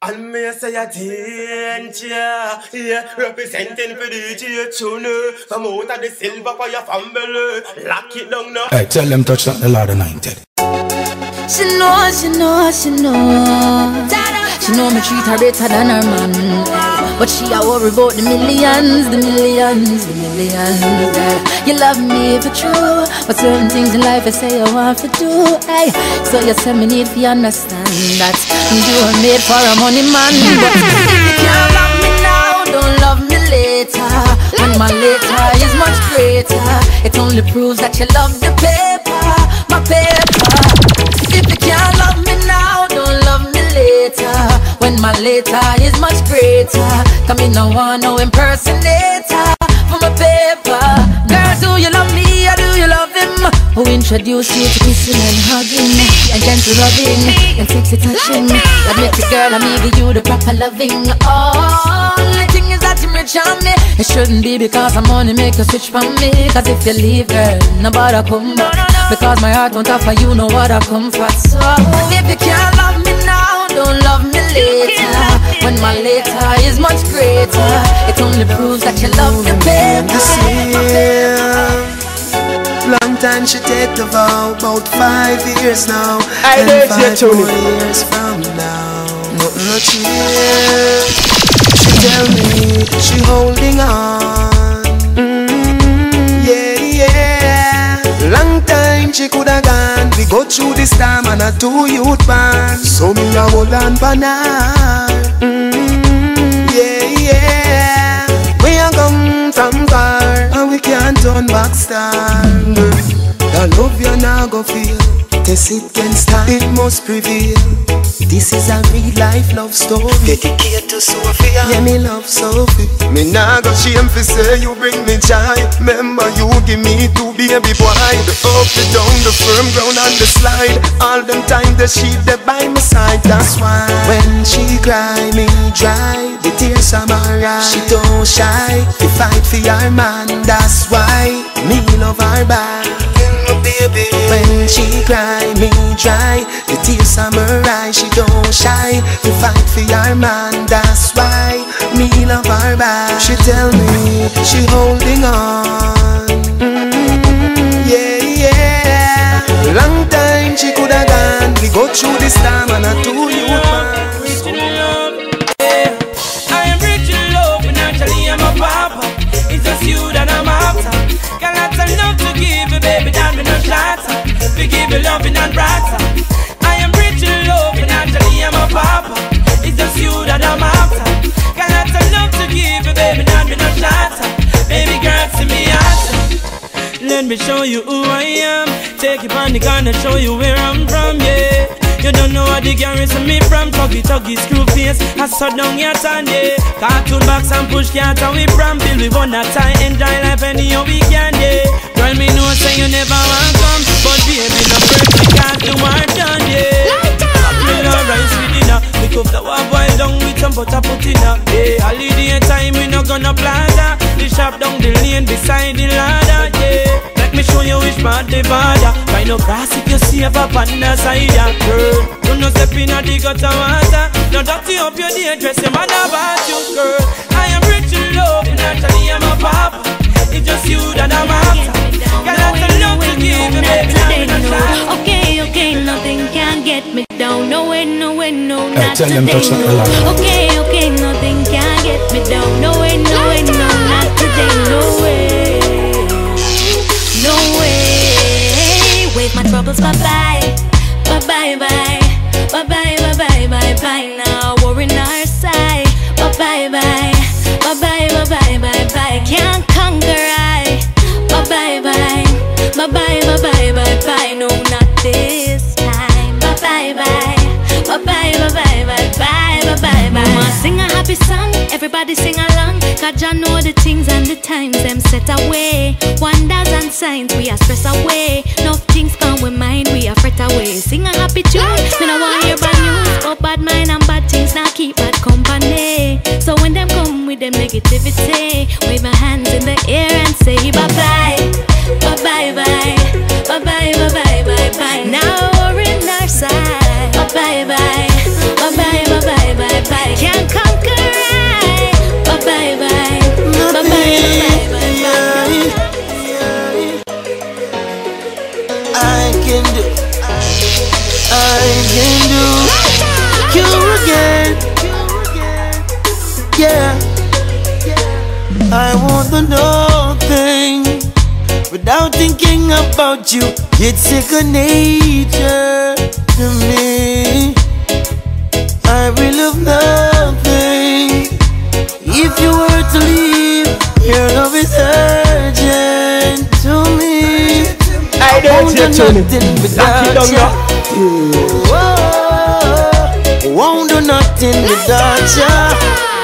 And me say a danger, yeah, representing for DJ Tune From out of the silver for your family, lock it down now Hey, tell them touch that the Lord anointed She know, she know, she know She know me treat her better than her man but she a worry about the millions, the millions, the millions. Yeah. You love me for true, but certain things in life I say I want to do. Hey, so you tell me need to understand that you are made for a money man. But if you can't love me now, don't love me later. And my later is much greater. It only proves that you love the paper, my paper. If you can't love me now, don't love me later. When my later is much greater. Come in, no one, no impersonator for my paper. Who introduced you to kissing and hugging and gentle loving and sexy touching? That make the girl and me give you the proper loving. The thing is that you rich on me. It shouldn't be because I'm money make you switch from me. Cause if you leave, girl, nobody come back. Because my heart won't offer you no what I come for. So if you can't love me now, don't love me later. When my later is much greater, it only proves that you love the baby. Long time she take the vow, about five years now. I and five more years from now. Nothing no change. She tell me she holding on. Mm, yeah, yeah. Long time she coulda gone. We go through this time and a two youth band. So me a hold on for now. Mm, yeah, yeah. We a come from far and we can't turn back star. The love you now go feel. Test it can start, it must prevail. This is a real life love story. Dedicated to Sophia. Yeah, me love Sophie. Me nah go shame fi say you bring me joy. Remember you give me two baby boy. The up, the down, the firm ground and the slide. All them time the sheep they by my side. That's why when she cry me dry, the tears are my eyes. She don't shy. We fight for your man. That's why me love her back. Baby. When she cry, me dry. The tears are her eyes, she don't shy. To fight for your man, that's why Me love her back. She tell me she holding on. Mm, Yeah, yeah. Long time she coulda gone. We go through this time and I two you man in in It's just you that I'm after lots of love to give you, baby, no shatter We give you loving and brighter. I am rich in love, financially I'm a papa It's just you that I'm after. Got lots of love to give you, baby, that me no shatter Baby girl, see me answer Let me show you who I am. Take you on the corner, show you where I'm from, yeah you don't know what the garrison me from Tuggy tuggy screw face. I saw down your tan yeah Cartoon box and push cat and we from Bill. We want that time Enjoy life anyhow we can yeah. Girl me know say you never want come But baby no we can't do our done yeah. No rice with dinner. We cook the one boil down with some butter put in her. Yeah holiday time we no gonna plaza. The shop down the lane beside the ladder yeah Let me show you which part the border Find no grass if you see a up on the side yeah. Girl you no step in a the gutter water. No dirty up your day dress Your man about you girl. I am rich in love Naturally I'm a papa It's just you that I'm after. Got lots of love to give you baby I'm in a Okay, okay, nothing can get me down. No way, no way, no, Hey, not today. no. Okay, okay, nothing can get me down. No way, no way, no, not today. No Wave troubles bye-bye Bye bye bye, bye bye bye bye bye bye now. War in our side. Bye bye bye, bye bye bye bye bye bye. Can't conquer I. Bye bye bye, bye bye bye bye bye bye. No, not this time. Bye bye bye, bye bye bye bye bye bye bye bye bye. Mama sing a happy song, everybody sing along. Cause I know the things and the times them set away. Wonders and signs we are stress away. No things mind we are fret away. Sing a happy tune, me no want hear bad news. But bad mind and bad things now keep bad company. So when them come with them negativity, wave my hands in the air and say bye, bye Yeah. I want to know thing without thinking about you. It's second nature to me. I will love nothing if you were to leave. Your love is urgent to me. I don't do nothing without you. won't do nothing without you.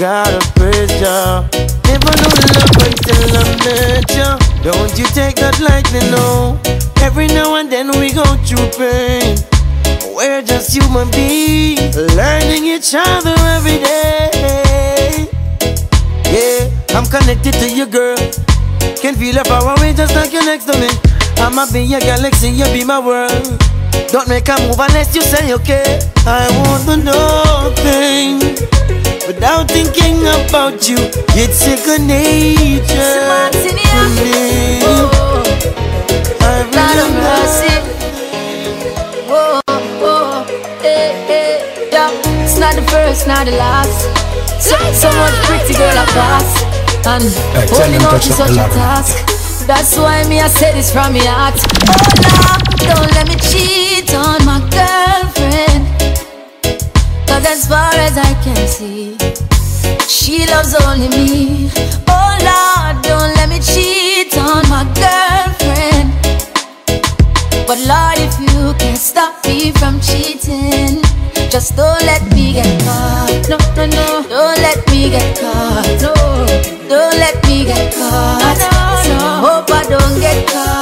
Gotta praise ya. Never know love until I met ya. Don't you take that lightly, no. Every now and then we go through pain. We're just human beings, learning each other every day. Yeah, I'm connected to you, girl. Can feel the power away just like you're next to me. I'ma be your galaxy, you be my world. Don't make a move unless you say okay. I want to know things without thinking about you. It's second nature to me. I Lord of really mercy. Whoa, whoa, eh, eh, yeah. It's not the first, not the last. So, so much pretty girl I pass. And Hey, holding them out touch is such a task. That's why me I say this from my heart. Oh Lord, don't let me cheat on my girlfriend. Cause as far as I can see, she loves only me. Oh Lord, don't let me cheat on my girlfriend. But Lord, if you can stop me from cheating, just don't let me get caught. No, no, no, don't let me get caught. No, don't let me get caught. So hope I don't get caught.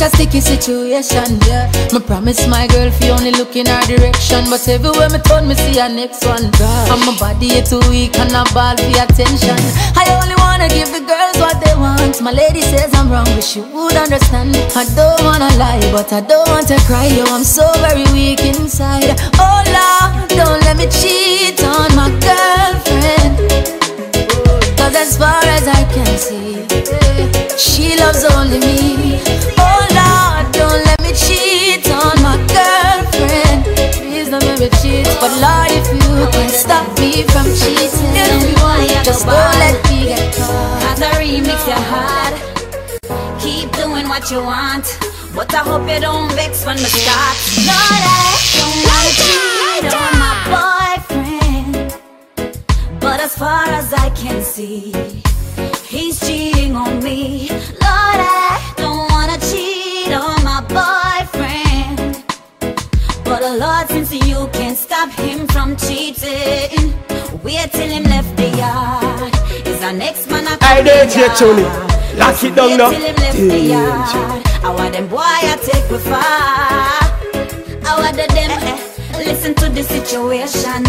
Such a sticky situation, yeah. Me promise my girl fi only look in her direction, but everywhere me turn, me see her next one. And my body is too weak and I ball for attention. I only wanna give the girls what they want. My lady says I'm wrong, but she would understand. I don't wanna lie, but I don't want to cry. Yo, I'm so very weak inside. Oh Lord, don't let me cheat on my girlfriend. Cause as far as I can see, she loves only me. Oh don't let me cheat on my girlfriend. Please don't let me cheat. But Lord, if you can stop me from cheating, just don't let me get caught. As I remix your heart, keep doing what you want. But I hope you don't vex when we start. Lord, I don't wanna cheat on my boyfriend. But as far as I can see, he's cheating on me. Lord, I But oh Lord, since you can't stop him from cheating, wait till him left the yard. Is our next man a I don't hear yard. Tony. Lock it down Wait now. him left the yard. I want them boy I take with far. I want them. Eh, eh. Listen to the situation.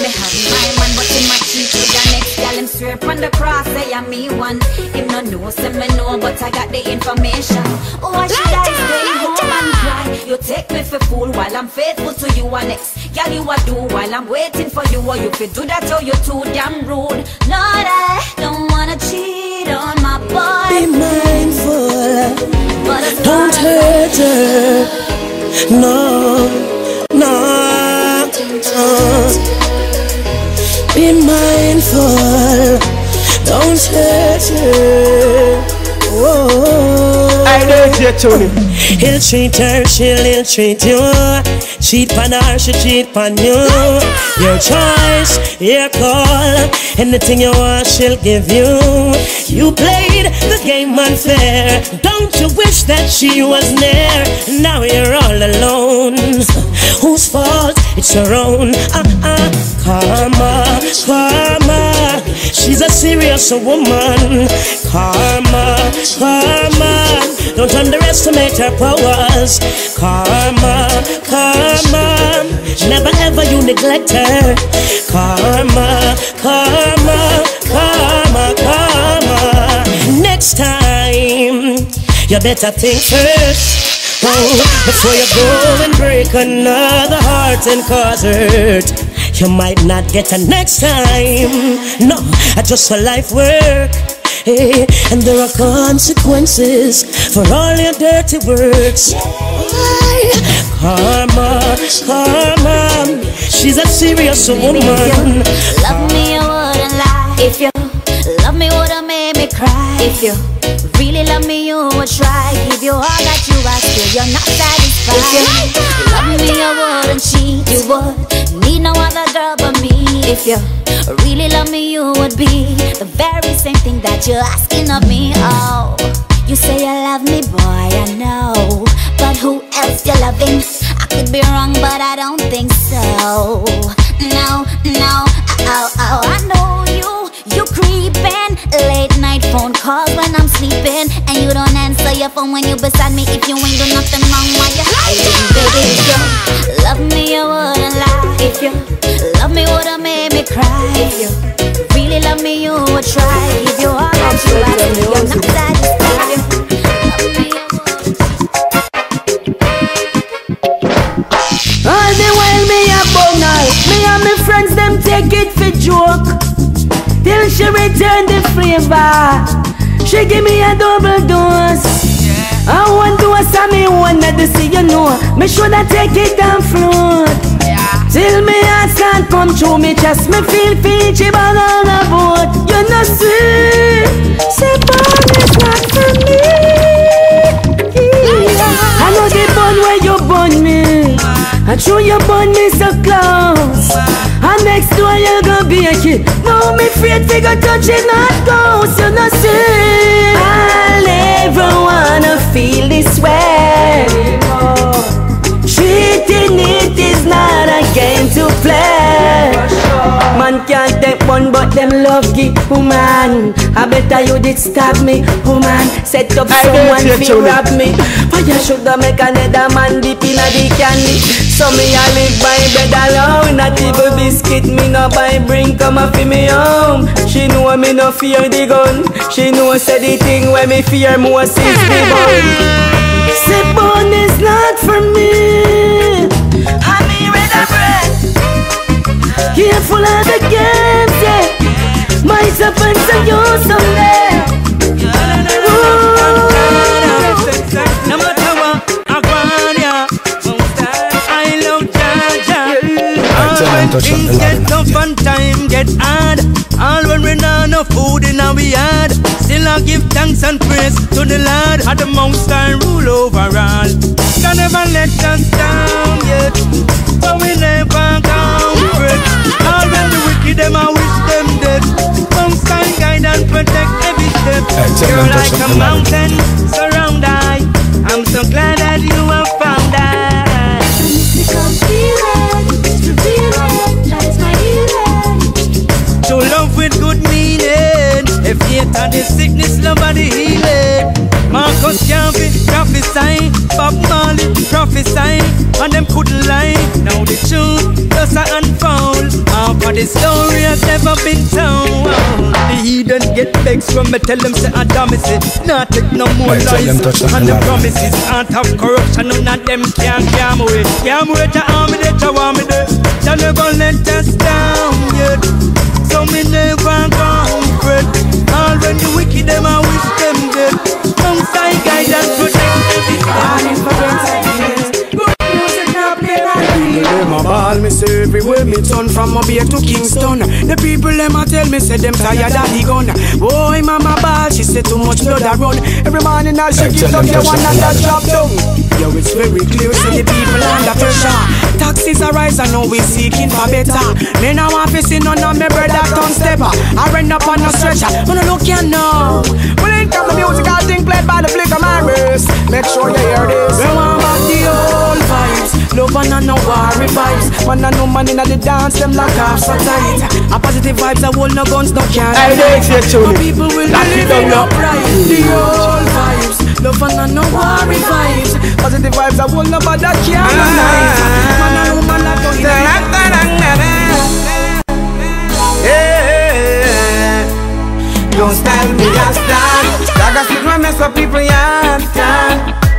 Me have my man, but him a cheat with the next gal. Him swear on the cross, say I'm me one. Him no know, say me know, but I got the information. Oh, why should I stay home and cry? You take me for fool while I'm faithful to you and next. Girl, you a do while I'm waiting for you, or you fi do that, oh, or you too damn rude. Lord, I don't wanna cheat on my boy. Be mindful, But don't hurt her. No, no. uh. Be mindful, don't hurt her. Whoa. He'll treat her, she'll treat you. Cheat on her, she cheat on you. Your choice, your call. Anything you want, she'll give you. You played the game unfair. Don't you wish that she was near? Now you're all alone. Whose fault? It's your own. Ah ah, karma, karma. She's a serious woman. Karma, karma. Don't underestimate her powers. Karma, karma. Never ever you neglect her. Karma, karma, karma, karma. Next time, you better think first. Oh, before you go and break another heart and cause hurt. You might not get a next time. No, I just for life work. Hey, and there are consequences for all your dirty words. Why? Karma, karma. She's a serious woman. Love me, oh, I wouldn't lie. If you me, oh, would've made me cry. If you really love me, you would try. Give you all that you ask, still you're not satisfied. If you love me, you wouldn't cheat. You would need no other girl but me. If you really love me, you would be the very same thing that you're asking of me. Oh, you say you love me, boy, I know. But who else you loving? I could be wrong, but I don't think so. No, no, oh, oh, I know creeping, late night phone calls when I'm sleeping, and you don't answer your phone when you're beside me. If you ain't do nothing wrong, why you're hiding, baby? If you love me, you wouldn't lie. If you love me, would've made me cry. If you really love me, you would try. She give me a double dose. I want to a me wanna to see you know. Me shoulda take it and float. Till me heart start come through me chest, me feel Fiji bag on a boat. You know see, say born is not for me. I know the bun where you bun me. I true you bun me so close. And next door you gonna be a kid. No, me afraid to go touch it, not ghost. You know see, I never wanna feel this way. Treating it is not a game to play. Man can't take one, but them love give woman. I better you did stab me, woman. Set up I someone Choli. rob me. But you shoulda make another man dip in a the candy. So me I live by bed alone. Not even biscuit me no buy bring come up for me home. She know me no fear the gun. She know say the thing where me fear most is the bun. Say bun is not for me. I me red a bread. Careful of the games, yeah. Might happen to you someday. No matter what, I want ya. I love Jaja. I tell them All when touch things get ladder, tough and time get hard. All when we not no food in our yard. Still I give thanks and praise to the Lord. At the most I rule over all. Can never let us down yet. But we never comfort. All when the wicked them I wish them dead. Most I guide and protect every step. You're like a mountain the story has never been told. The heathen get vexed when me tell them say Adam is it. Not take no more lies them touch that and the promises. Can't have corruption, none of them can calm away. Can't wait to army that you want me there. They never let us down yet. So me never comfort All when the wicked them I wish them me say everywhere me turn from Mobile to Kingston. The people them a tell me say them tired of the gun. Boy, mama ball, she say too much blood a run. Every morning as she give up the one and that drop down. Yo, it's very clear, say the people under pressure. Taxes are rise and now we seeking for better. Me now want to see none of me brother turn stepper. I run up on a stretcher, wanna look you now. When it come to music, I think played by the flick of my wrist. Make sure you hear this. We want back the old. Love and no worry vibes. Man and no man in the dance, them lock off so tight. A positive vibes, a whole no guns, no can't. I know it's here, Tony. People will Lock live in upright. The old vibes. Love and no worry vibes. Positive vibes, a whole no bother can't ah. night. Man and woman like to Don't stand me as stand Like a stick my mess up people yard Dog Don't call me no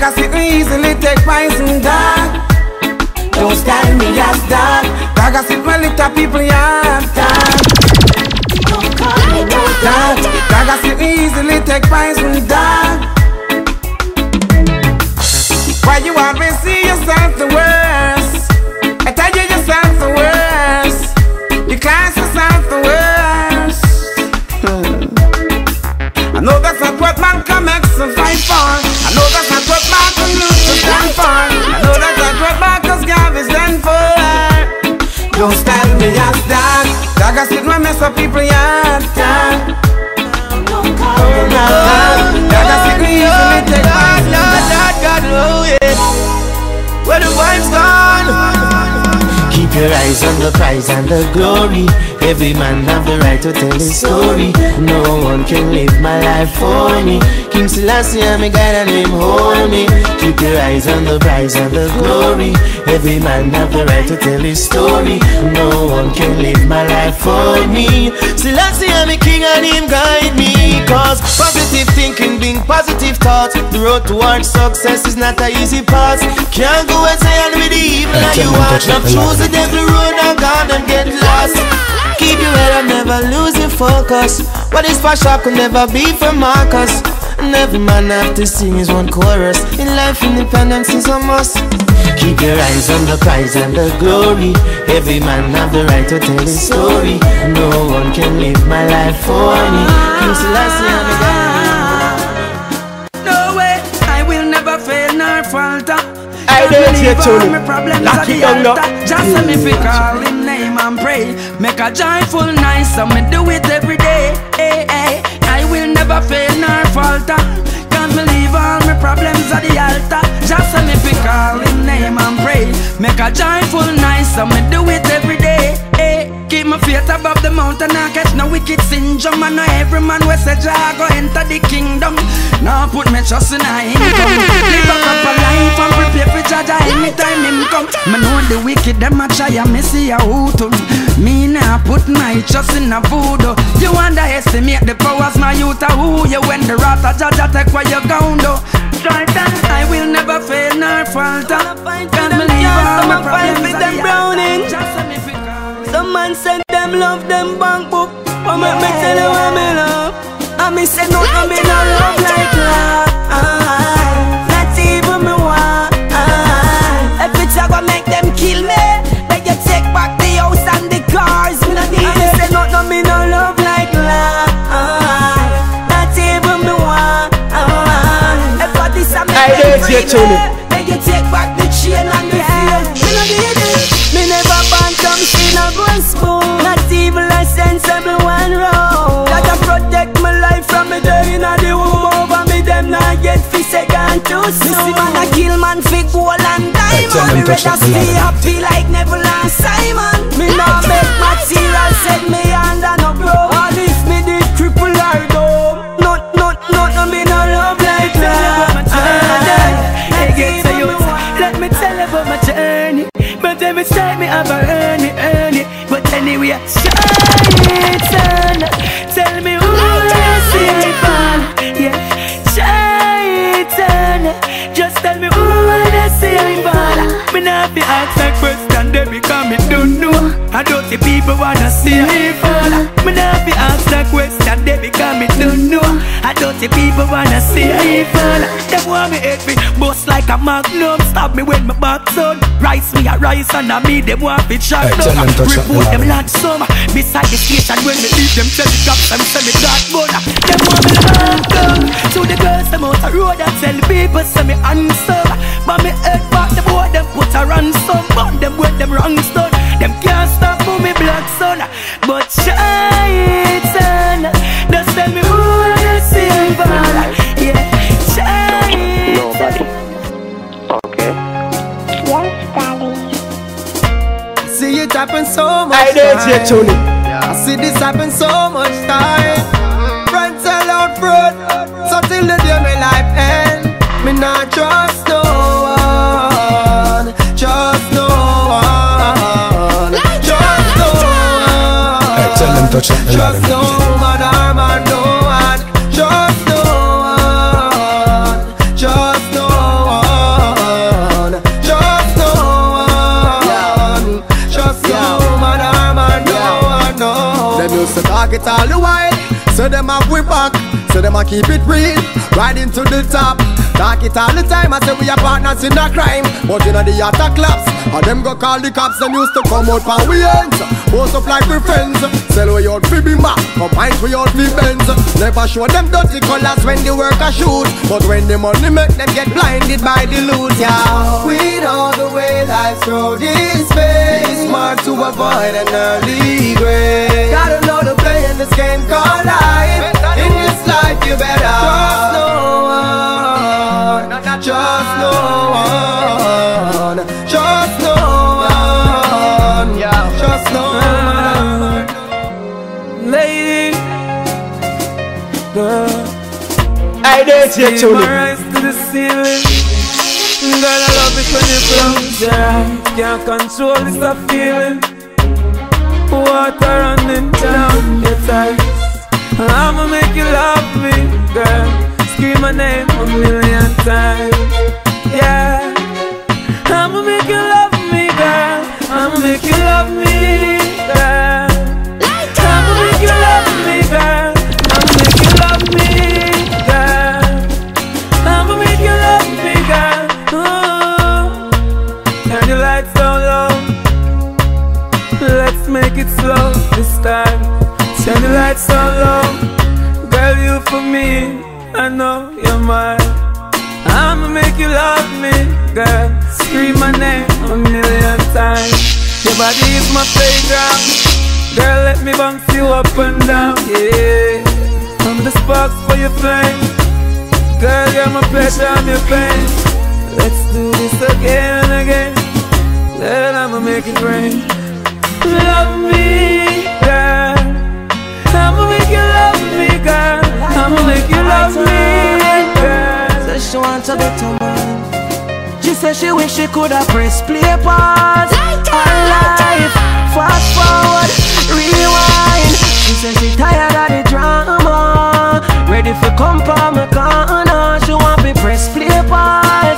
Dog Like a stick me easily take poison Dog Don't stand me as dog Like a stick my little people yard Dog me easily take prize with dog. Why you always see yourself the worst? I tell you yourself the worst. You class yourself the worst. I sit my mess up people yard. Oh, God, oh yeah. Where the wine's gone. Your eyes on the prize and the glory. Every man have the right to tell his story. No one can live my life for me. King Selassie, I'm a guy and him hold me. Keep your eyes on the prize and the glory. Every man have the right to tell his story. No one can live my life for me. Selassie, I'm a king and him guide me. Cause positive thinking, being positive thoughts. The road towards success is not a easy path. Can't go and say and with the evil Hey, you me, want. touch Not it, choose the devil road and gone and get lost. Keep your head up, never lose your focus. What is for sure could never be for Marcus. And every man have to sing his one chorus. In life, independence is a must. Keep your eyes on the prize and the glory. Every man have the right to tell his story. No one can live my life for me. King Selassie, I'm a God. No way, I will never fail nor falter. I don't believe hear all Tony. my problems Lock at it the down now. altar. Just let me fi call him name and pray. Make a joyful night, so me do it every day. Hey, hey. Will never fail nor falter. Can't believe all my problems at the altar. Just let me fi call him name and pray. Make a joyful night, so me do it every day. Hey. Keep my feet above the mountain, I catch no wicked syndrome. And every man we say Jah go enter the kingdom. Now put me trust in a income. Live a proper life and prepare for Jah anytime him come. Me know the wicked them a try and me see a hoot. Me nah put my trust in a voodoo. You underestimate the powers my youth a who you when the wrath of Jah take where you gone do. Titan, I will never fail nor falter. Can't believe all my problems are browning. Just let me pick up. Some man send them love them bank book. But make me tell you what me love. And me say no, no, me no love like that. Not even me want. If it's a go make them kill me, then you take back the house and the cars. Me no need it. Me say no, no, me no love like that. Not even me want. If I this a make them don't free hear Tony. me, fi second too soon. Man a kill man fi gold and diamond. Me rather stay happy like Neville and Simon. Me not make material set me under no grow. All if me did cripple or dumb. Not, not, not, no me no love like that. Hey, get to you. Let me tell you about my journey. But every time me have a earn it, earn it. But anyway, Shaitan, tell not be ask that question, they become me don't know. I don't see people wanna see I fall. Me not be ask that question, they become me don't know. I don't see people wanna see I fall. Them want me hate me, bust like a magnum. Stab me when my back done. Rise me a rise and a me them want be shot Hey, down. Report them ladder. some beside the station when me leave them tell the cops them say me got gun. Them want me lock down to the girls them out the road and tell people say me handsome. But me head back the boy them put a ransom, but them with them wrong stone. Them can't stop move me black son, but Shaitan much I don't hear time. Tony. I see this happen so much time. Friends sell out front, so till the day my life end, me not trust no one, trust no one, trust no one. Tell them touch up the Trust no man, arm and it all the while. So them have we back. So them a keep it real, riding to the top. Talk it all the time, I say we are partners in a crime. But in the attack clubs, and them go call the cops, them used to come out for we ends. Post up like we friends. Sell we out fi bima, combine we out fi Benz. Never show them dirty colors when the worker shoot. But when the money make them get blinded by the loot, yeah. We know the way life's road is face. Smart to avoid an early grave. Gotta know the this game called life. In this life you better trust no one. Trust no one. Trust no one. Trust no one. Lady, girl. I dare you my in. eyes to the ceiling. Girl, I love it when you close your eyes. Can't control this feeling. Water running down your thighs. I'ma make you love me, girl. Scream my name a million times. Yeah. I'ma make you love me, girl. I'ma make you love me, Turn the lights down low. Girl, you for me. I know you're mine. I'ma make you love me, girl. Scream my name a million times. Your body is my playground. Girl, let me bounce you up and down. Yeah. I'm the sparks for your flame. Girl, you're my pleasure, I'm your pain. Let's do this again and again. Girl, I'ma make it rain. Love me. Says she wants a better man. She says she wish she could have pressed play pause. Her life, fast forward, rewind. She says she tired of the drama. Ready for come for my corner. She want me press play pause.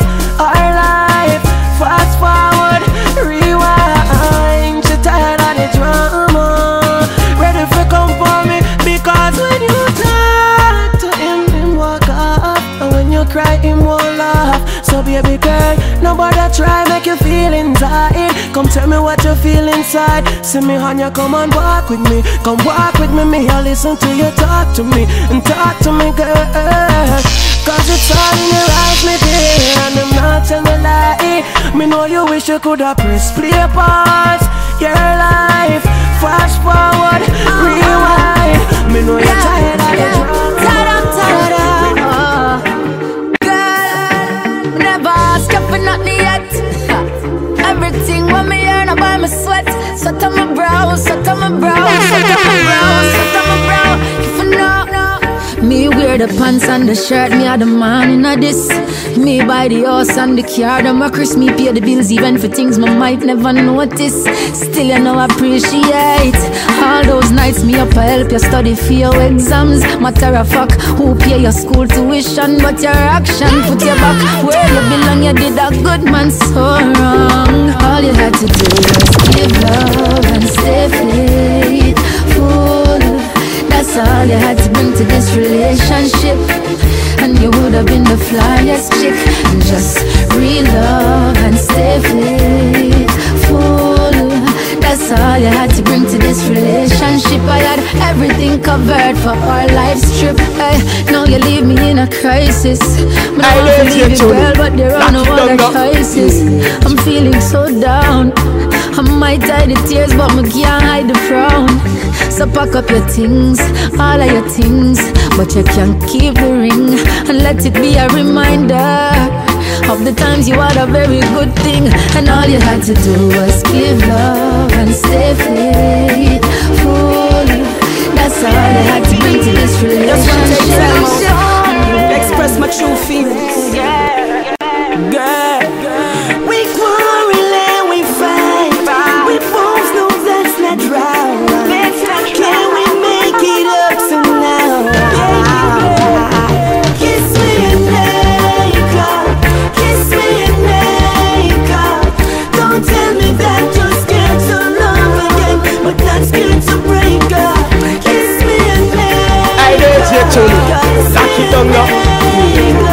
So baby girl, nobody try make you feel inside. Come tell me what you feel inside. See me on you, come and walk with me. Come walk with me, me I listen to you talk to me and talk to me, girl. Cause it's all in your eyes, me dear, and I'm not telling a lie. Me know you wish you could have pressed play pause. Your life, fast forward, rewind. Me know you're tired of the drama. You for nothing yet. Everything when me earn, I buy my sweat. Sweat on my brow, sweat on my brow, sweat on my brow, sweat on my brow. Me wear the pants and the shirt, me are the man in a this. Me buy the house and the car, a Chris, me pay the bills even for things my might never notice. Still you know appreciate all those nights me up I help you study for your exams. Matter of fact, who pay your school tuition, but your action put you back where you belong. You did a good man so wrong. All you had to do was give love and stay faithful. That's all you had to bring to this relationship. And you would have been the flyest chick. And just real love and stay faithful. That's all you had to bring to this relationship. I had everything covered for our life's trip. Hey, now you leave me in a crisis. But I want to let you leave you, tune girl, but there are no other choices. I'm feeling so down. I might hide the tears, but I can't hide the frown. So pack up your things, all of your things, but you can't keep the ring and let it be a reminder of the times you had a very good thing, and all you had to do was give love and stay faithful. That's all you had to bring to this relationship. Just want to express my true feelings. Girl, Tony, Zaki Tonga.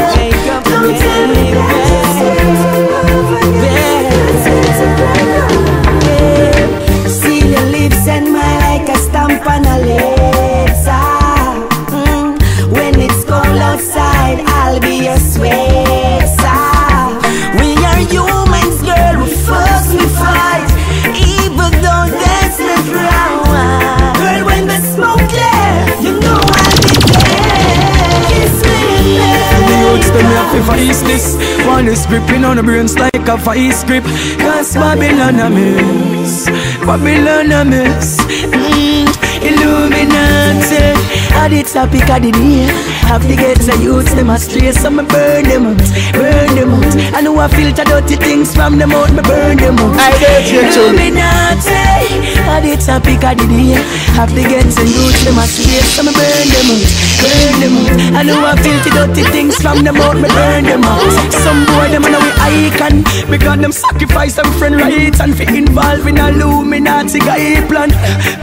Them have this? One is gripping on the brains like a vice grip. Cause Babylon a mess Babylon a mess mm, Illuminati. At the topic of the day. Have to get the youths them astray So me burn them out, burn them out. I know I filter dirty things from them out Me burn them out. I get you. Illuminati At the topic of the day. Have to get the youths them astray So me burn them out, burn them out. I know I filter dirty things from them out Me burn them out. Some boy them know we icon. Because them sacrifice them friend rights And fi involve in a Illuminati guy plan.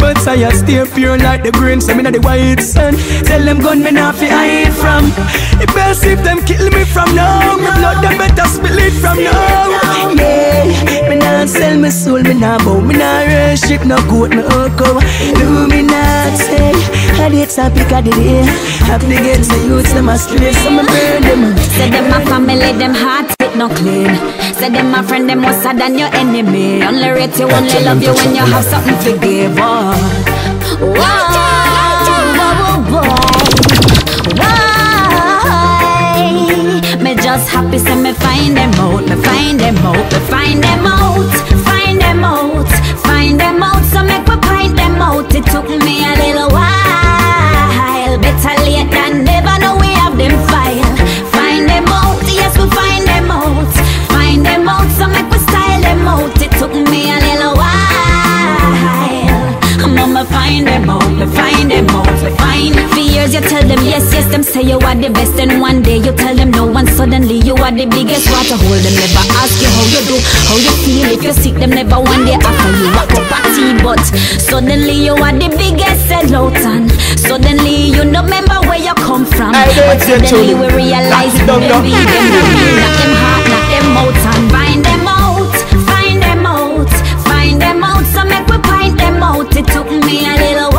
But I stay pure like the grain Say me na the white sun. Tell them gun me not fi hide from. It best if them kill me from now Me blood them better spill it from now Yeah Me not sell my soul Me not bow Me not worship no goat no cow Illuminati And the topic of the day Have to get the youths them astray So me burn them out Say them a family, them heart it no clean. Say them a friend, them worse than your enemy. Only rate you, only love you when you have something to give. Oh. Whoa, Just happy, say me find them out, me find them out, me find them out, find them out, find them out. So make me find them out. It took me a little while. Better late than never. Know we have them file. Find them out, yes we find them out. Find them out, so make we style them out. It took me a little while. Mama find them out, me find them out, me find. Years you tell them yes, yes, them say you are the best, and one day you tell them no, and suddenly you are the biggest. Water hold them never ask you how you do, how you feel. If you sick, them never one day offer you a cup of tea, but suddenly you are the biggest sellout, and suddenly you no remember where you come from. But suddenly we realize maybe them no real, knock them heart, knock them out, and find them out, find them out, find them out. So make we find them out. It took me a little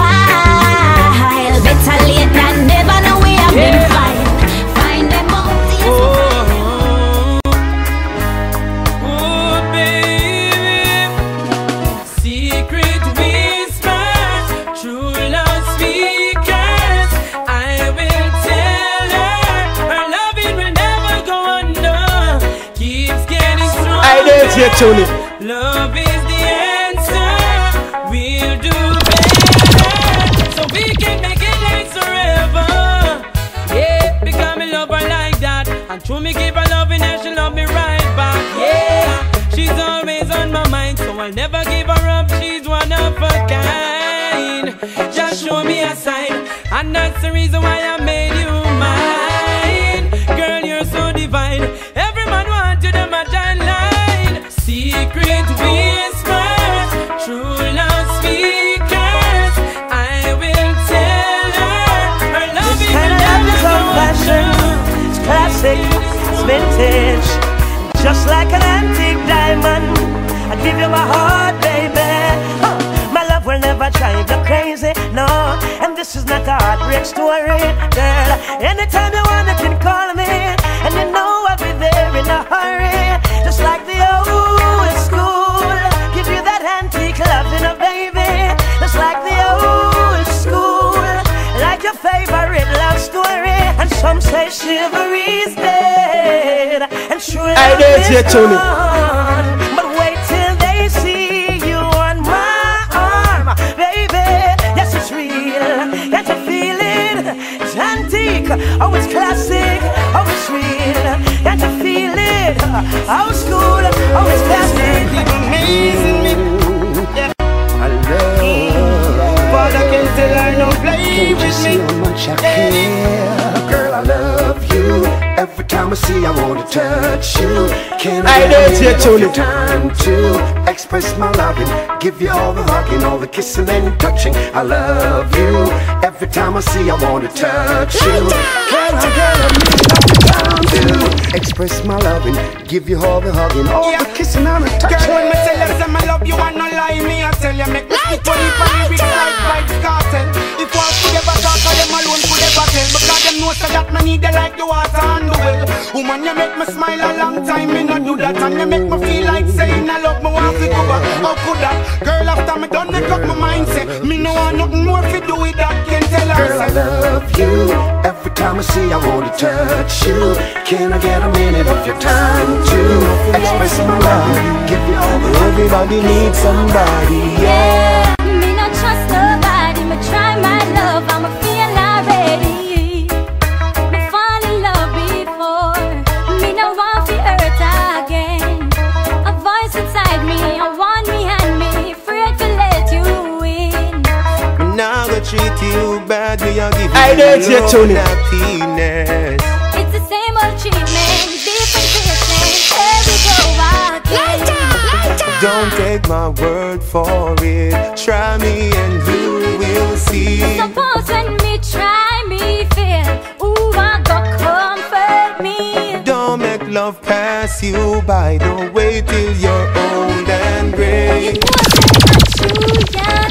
Tony. Love is the answer. We'll do better, so we can make it last forever. Yeah, become a lover like that. And true me give her loving and she love me right back. Yeah, she's always on my mind, so I'll never give her up. She's one of a kind. Just show me a sign, and that's the reason why I made you It's vintage. Just like an antique diamond. I give you my heart, baby. My love will never drive you crazy, no. And this is not a heartbreak story, girl. Anytime you want, you can call me. And you know I'll be there in a hurry. Just like the old school. Give you that antique oh, baby. Just like the old school. Like your favorite love story. And some say chivalry's dead. And true I love get you, is Tony. gone. But wait till they see you on my arm, baby. Yes, it's real. Can't you feel it? It's antique. Oh, it's classic. Oh, it's real. Can't you feel oh, it? Old school. Oh, it's classic. Amazing me. I love. Father can tell I don't play with me. Girl, I love you every time time I see, I wanna touch you. Can I I know get it's a your minute tune. your time to express my loving? Give you all the hugging, all the kissing and touching. I love you. Every time I see, I wanna touch you. Can oh, I get a minute of your time to express my loving? Give you all the hugging, all the kissing and the touching. Girl, when me tell you say me love you and no lie, me I tell you make me stick to the lyrics like Vybz Kartel. If one could ever talk, or them alone could ever tell, because them know so that me need you like the water and the well. Woman, you make me smile a long time, me not do that, and you make me feel like saying I love me want to go back. How could that? Girl, after me done make up my mind, say me no want nothing more to do with that. Can't tell her, Girl, I love you. Every time I see, I wanna touch you. Can I get a minute of your time to express my love? Give you all the Everybody needs somebody, yeah. A give know it's your love tune. It's the same old treatment, different treatment. Here we go again. Don't take my word for it. Try me and you will see. Suppose when me try me fail, ooh I go comfort me. Don't make love pass you by. Don't wait till you're old and gray. True, yeah,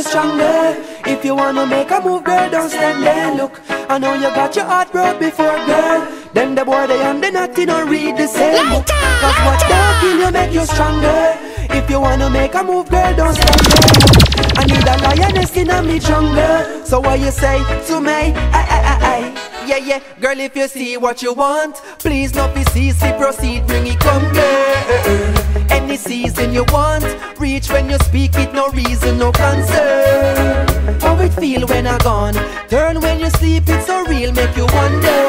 you, stronger. If you wanna make a move, girl, don't stand there. Look, I know you got your heart broke before, girl. Then the boy they and the naughty don't read the same book. Cause what don't kill you, make you stronger. If you wanna make a move, girl, don't stand there. I need a lioness in a me jungle. So what you say to me? I, I, I, I. Yeah, yeah, girl, if you see what you want, please not be cease, we proceed, bring it come, girl. Any season you want, reach when you speak it, no reason, no concern. How it feel when I gone, turn when you sleep, it's so real, make you wonder.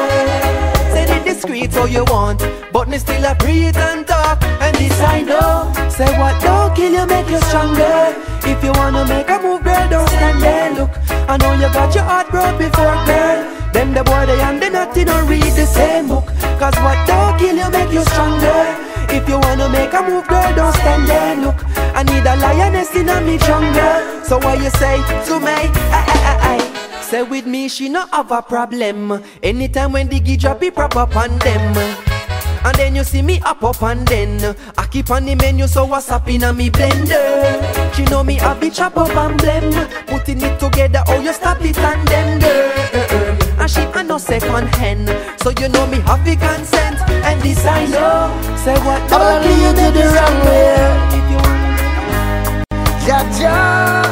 Say it discreet all you want, but me still a breathe and talk, and this I know. Say what don't kill you, make you stronger. If you wanna make a move, girl, don't stand there. Look, I know you got your heart broke before, girl. Them the boy they and the naughty don't read the same book. Cause what don't kill you, make you stronger. If you wanna make a move, girl, don't stand there. Look, I need a lioness in a me jungle. So what you say to me? I, I, I, I. Say with me, she no have a problem. Anytime when gig drop, it prop up on them. And then you see me up up and then I keep on the menu so what's up in a me blender She know me have the chop up and blem Putting it together oh you stop it and then girl And she a no second hand So you know me have the consent And this I know Say what I'ma you to the wrong way. If Ja, ja.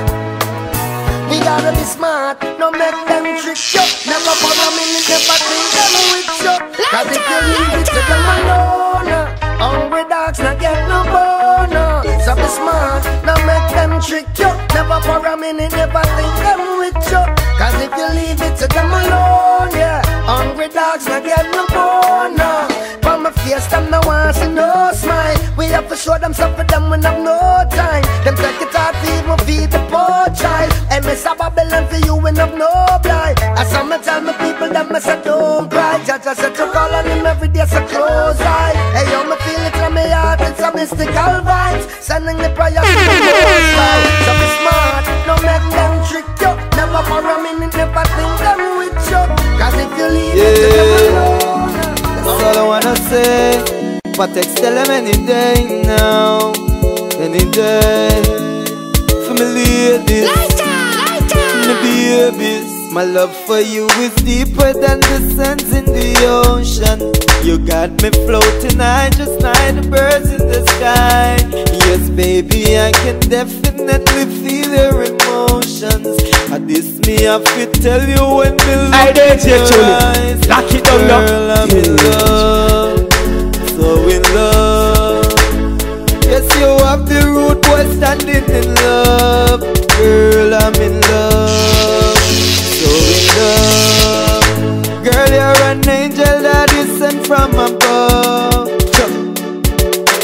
We gotta be smart, no make them trick you. Never for a minute, never think them with you. Cause if you leave it to them alone, hungry dogs not get no bone. So be smart, no make them trick you. Never for a minute, never think them with you. Cause if you leave it to them alone, yeah, hungry dogs not get no bone. From my face, them no want see no smile. We have to show them something, them we have no time. Them take it to even feed the poor child. And miss a Babylon for you and have no blind. As some tell me people that me say don't cry. Judge I said to call on him every day, so close eye. Hey yo, me feel it from my heart, it's a mystical vibes. Sending the prayers to the most. So be smart, for a minute, never think them with you. Cause if you leave it to. That's all I wanna say. But text tell them any day now, any day. For me ladies, me babies. My love for you is deeper than the sands in the ocean. You got me floating high, just like the birds in the sky. Yes, baby, I can definitely feel your emotions. And this me have to tell you when me look I did in your you, eyes. Lock it down now. Girl, I'm in love, so in love. Yes, you have the root boy standing in love. Girl, I'm in love, love. Girl, you're an angel that is sent from above.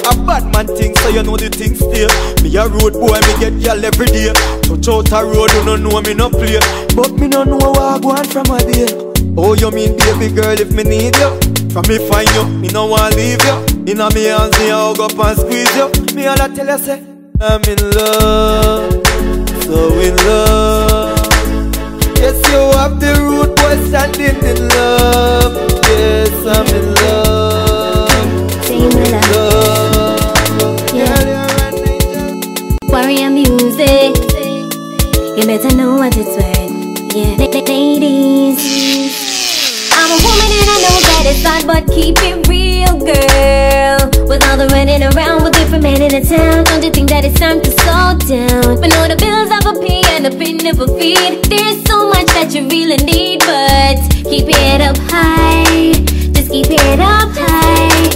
A bad man thing, so you know the things still. Me a road boy, me get y'all every day. Touch out a road, you don't know me no play. But me no know what I want from a day. Oh, you mean baby girl if me need you? From me find you, me no want leave you. Inna me hands, me hug up and squeeze you. Me all I tell you say, I'm in love, so in love. Yes, you have the root boy standing in love. Yes, I'm in love. Same love. Yeah. Warrior music. You better know what it's worth. Yeah. La- la- Ladies. I'm a woman and I know that it's hard, but keep it real, girl. With all the running around with different men in the town, don't you think that it's time to slow down? But know the bills have a pay and the pin never feed. There's so much that you really need, but keep it up high. Just keep it up high.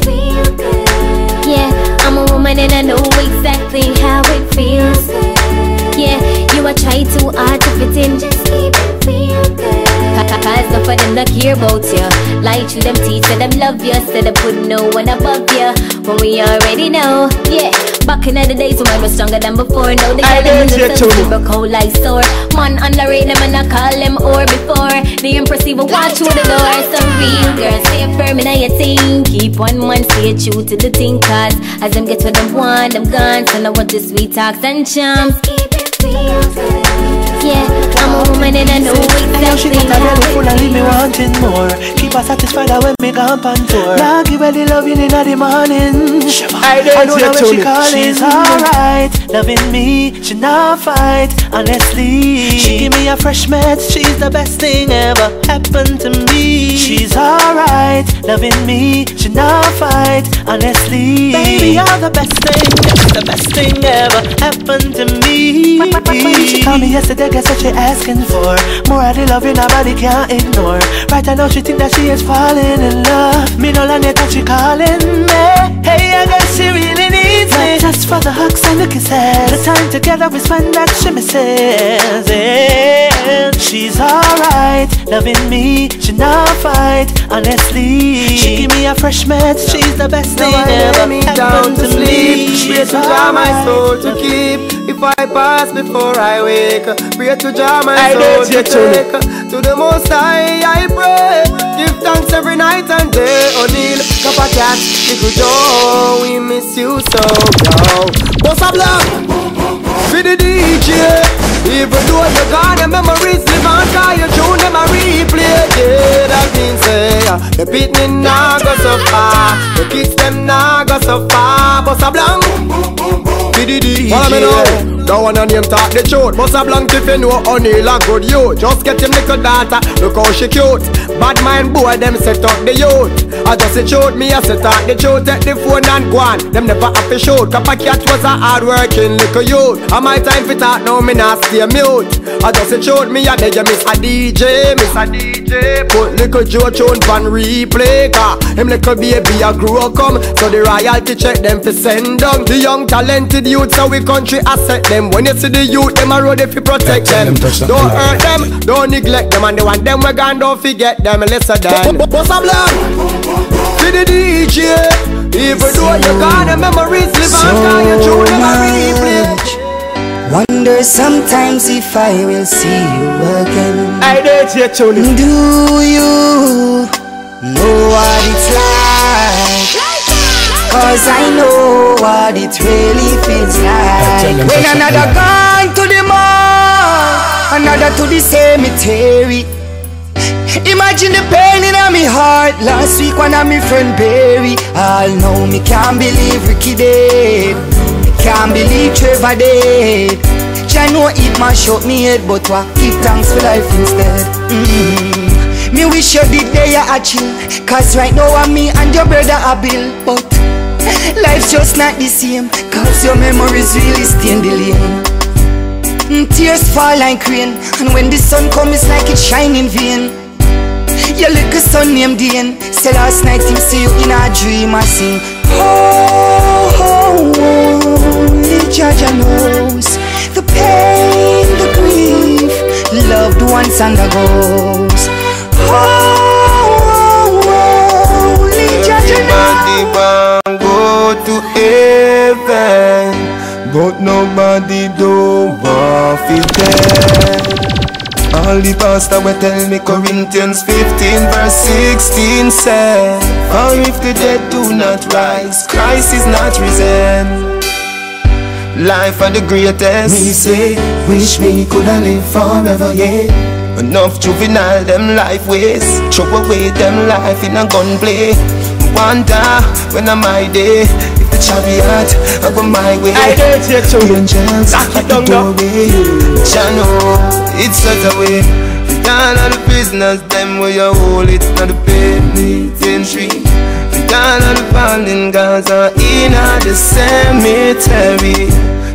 Yeah, I'm a woman and I know exactly how it feels. Yeah, you are trying too hard to fit in. Just keep it real, girl. Cause enough of them not care about you. Lie to them, teach to them love you. Instead of put no one above you. When we already know, yeah. Back in the days when we were stronger than before. Now they I got them in did the you sun, too. broke out like sore. Man underrate them and I call them or before. The empress even walk through the door. So real girl, stay firm in your thing. Keep one man, stay true to the thing. Cause as them get what them want, them gone. So now what the sweet talks and charms. Keep it real, Yeah, I'm a woman and I know I know she got a belly full and leave me wanting more. Keep her satisfied that when me gone on tour. Now give her the loving in the morning. I I know that when she calling. She's alright, loving me. She not fight, honestly. She give me a fresh meds. She's the best thing ever happened to me. She's alright, loving me. She not fight, honestly. Baby, you're the best thing. It's the best thing ever happened to me. When she called me yesterday, guess what she asking for? More of the loving nobody can't ignore. Right I know she think that she is falling in love. Me no land that she calling me. Hey, I guess she really needs me. Not just for the hugs and the kisses. The time together we spend that she misses. Yeah. She's alright, loving me. She not fight, honestly. She give me a fresh meds. She's the best thing Now I ever me down to sleep. She's to jar my soul to keep. If I pass before I wake, pray to jar my I soul to take. To the Most High I pray. Give thanks every night and day. O'Neal, cup of cat, little Joe, we miss you so, yo. Boss a block, for the DJ. Even though you're gone, the memories live on. Cause your tune them a replay. Yeah, that means say uh, the beating nah go so far, the kids them nah go so far. Boss a blank. For the DJ. Follow me now. Don't wanna name talk the truth. Boss a blank if you know O'Neal a good you. Just get him little daughter, look how she cute. Bad mind boy, them set up the youth. I just say truth, me a set up the truth. Take the phone and go on. Them never have to shoot. Copper cat was a hard working little youth. And my time for talk now, me not stay mute. I just say truth, me a beg miss a DJ, miss a DJ. Put little Joe tune pan replay. Car him little baby a grow come. So the royalty check them for send down. The young talented youth, so we country asset them. When you see the youth, them a road if you protect them. them Don't hurt them, don't neglect them, and the one them we gone, don't forget them. Listen then. Boss a blank to the DJ. Even though you're gone, the memories live on. Cause you them a replay. Wonder sometimes if I will see you again. I did you. Do you know what it's like? Cause I know what it really feels like. When another gone to the mall, another to the cemetery. Imagine the pain in my heart last week when I my friend Barry. All know me can't believe Ricky dead. Can't believe Trevor dead. I know it mash up me head, but what give thanks for life instead. Mm. Me wish you did there you chill, cause right now I'm me and your brother a bill, but life's just not the same, cause your memories really stay in the lane. Mm, Tears fall like rain, and when the sun comes, it's like it's shine in vain. Your little son named Dean, say last night him see you in a dream, I sing. Oh, oh, oh, only Jaja knows the pain, the grief, loved ones undergoes. Oh, oh, oh, only Jaja knows. But nobody do want it dead. All the pastor will tell me Corinthians 15 verse 16 say For if the dead do not rise, Christ is not risen. Life are the greatest. Me say, wish me coulda live forever, yeah. Enough juvenile, them life ways Throw away them life in a gunplay. Wonder when I'm my day the chariot, I go my way. I hate you too Angels, Knock at it the doorway Channel, it's such a way. With all of the prisoners, them where you hold It's not the penitentiary. With all of the fallen guys are in the cemetery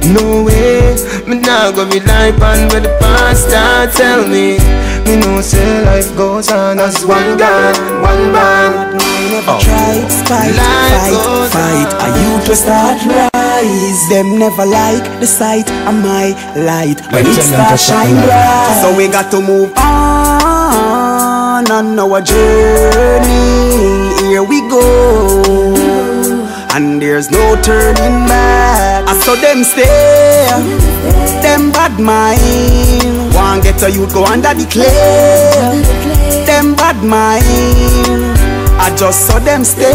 No way, me nah go rely on where the pastor tell me Me know say life goes on as one God, one man never tried fight, fight, fight. I you to start rise. Them never like the sight of my light when it start shine bright. So we got to move on on our journey. Here we go. And there's no turning back. Saw them stay, them bad mind. One get a youth go under the clay, them bad mind. I just saw them stay,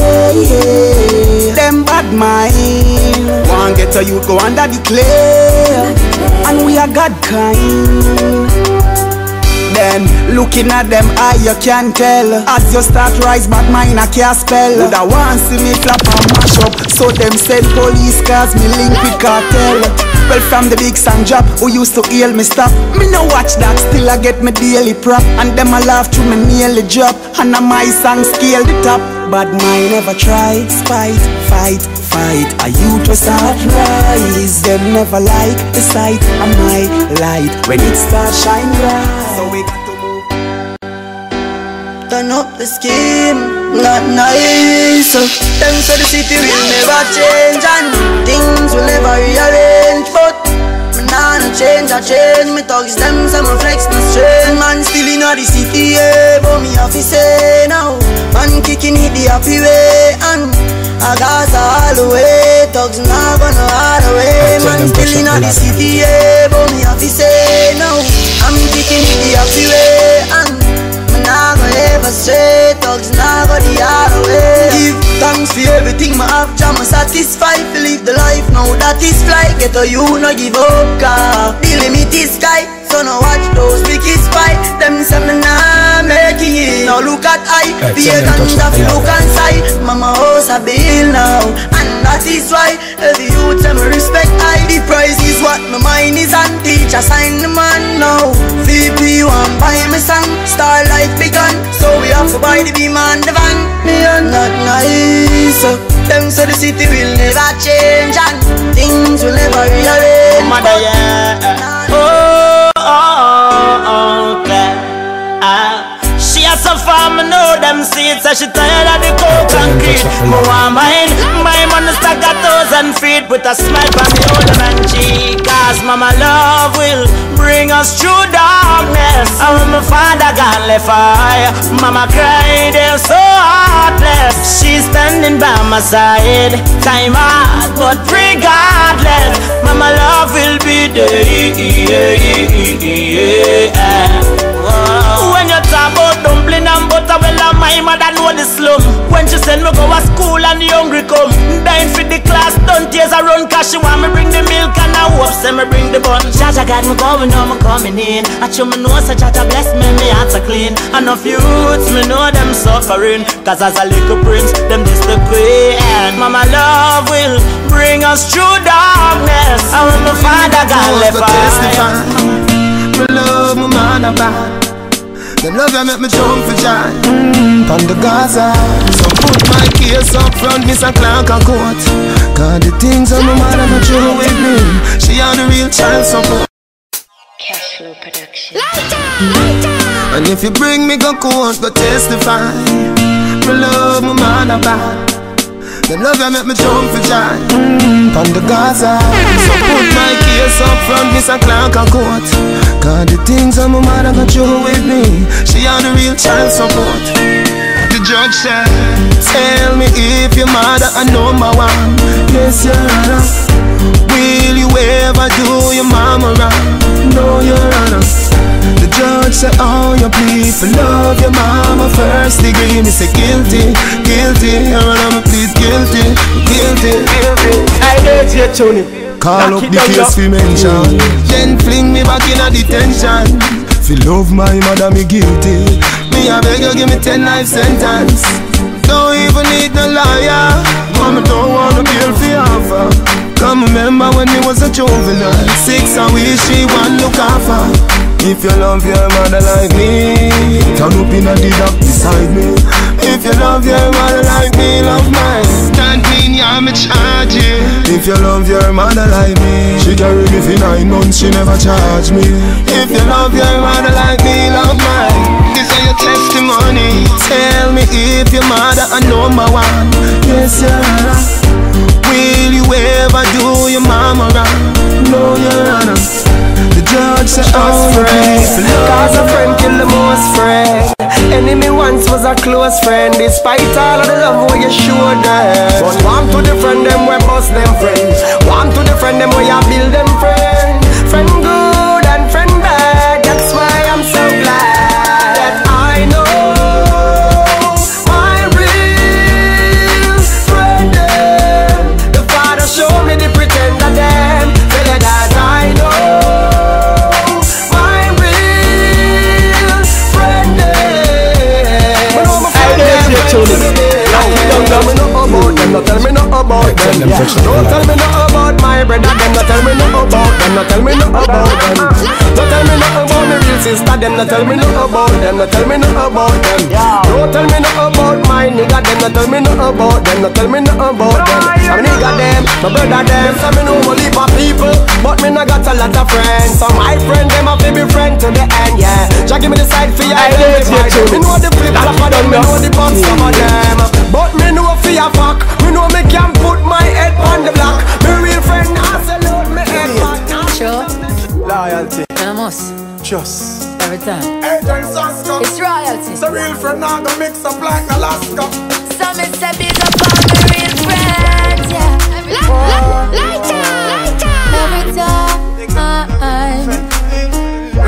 them bad mind. One get a youth go under the clay, and we are God kind. Then looking at them eye you can tell. As you start rise but mine I can't spell. Woulda want see me flap and mash up. So them send police cars me link with cartel. Well from the big sound job who used to heal me stop? Me no watch that still I get me daily prop. And them I laugh through me nearly drop. And now my song scale the top But mine never try, Fight, fight, fight. I you to start rise Them never like the sight of my light. When it start shine bright. So we got to move. Turn up the scheme, not nice. Them say the city will never change And things will never rearrange But nah no change, I change. Me thugs them, some flex no strain Man still in the city, yeah But me have to say now. Man kicking it the happy way And I got all the way. Thugs not gonna hide away Man still in the city, yeah But me have to say now. I'm kicking it the happy way And go ever stray Thugs nah go the other way Give thanks for everything me have Jam me satisfied. To live the life Now that is fly. Get a you no give up car The limit is sky. So no watch those wicked spy. Them say me nah make it. Now look at I Hey, Fear tell me, and touch have the look flower. inside Mama house a bill now. And that is why Every youth say me respect I. The prize is what my mind is on. Teacher sign the man now. VP want buy me song Starlight begun So we have to buy the beam and the van. Me are not nice uh. Them say the city will never change And things will never rearrange. Mother, yeah. Them so she tired of the cold concrete. Me want mine, my money stack a thousand feet with a smile from the older man cheek. Cause mama love will bring us through darkness. And when my father gone left I, mama cried, they're so heartless. She's standing by my side, time hard, but regardless, mama love will be there. When you talk about dumpling and slum. When she send me go to school and the hungry come, dying for the class, don't tears around, cause she want me bring the milk and I hope say me bring the bun. Jaja got me going, now me coming in. I show me know, so Jaja bless me, me heart so clean. And Enough youths, me know them suffering, cause as a little prince, them this the queen. Mama love will bring us through darkness. And when my father got left. Me love my man a bad. Them love you make me jump for joy. Mm, on the Gaza. So put my case up front, Miss a Clark a court. Cause the things on my mother not true with me. She are the real child support. Cashflow production. And if you bring me go court, go testify. Me love my man a bad. Them love you make me jump for joy. Mm, the Gaza. So put my case up front, a Clark a court. Cause the things on my mother got you with me. She are the real child support. The judge said, Tell me if your mother a number one. Yes, your honor. Will you ever do your mama wrong? No, your honor. The judge said, oh, you people love your mama first degree. Me say guilty, guilty. Your me plead guilty, guilty, guilty. I did you tune Call up the case fi mention. Then fling me back in a detention. Fi love my mother me guilty. Me a beg you give me ten life sentence. Don't even need no lawyer. Mama don't wanna kill fi offer. Come remember when me was a juvenile. Six and we she one look after If you love your mother like me Turn up in a dock beside me. If you love your mother like me Love mine. Stand clean, yeah, me charge you. If you love your mother like me She carry me for nine months, she never charge me. If you love your mother like me Love mine. This is your testimony. Tell me if your mother a number one. Yes, your honor. Will you ever do your mama wrong? No, your honor judge said, oh, friend Cause a friend kill the most friend. Enemy once was a close friend Despite all of the love where you showed them. But warm to the friend them we bust them friends. Warm to the friend them where you build them friend sister, them don't tell me no about them, don't tell me no about them. Don't tell me no about my nigga, them don't tell me no about them, don't tell me no about them. I'm nigga them, my brother them, so me know a heap of people. But me no got a lot of friends, so my friend them have to be friend to the end, yeah. Just give me the side for your I did identify Me know the flip flop of them, me know the bump some of them. But me know for your fuck, me know me can put my head on the block. Me real friend, I salute me head back. Sure. Loyalty, Vamos. just Every time. Agent Sasco It's royalty. So real friend now go mix up like Alaska So me say big up all my real friends, yeah. Every Lighter, lighter. Every time.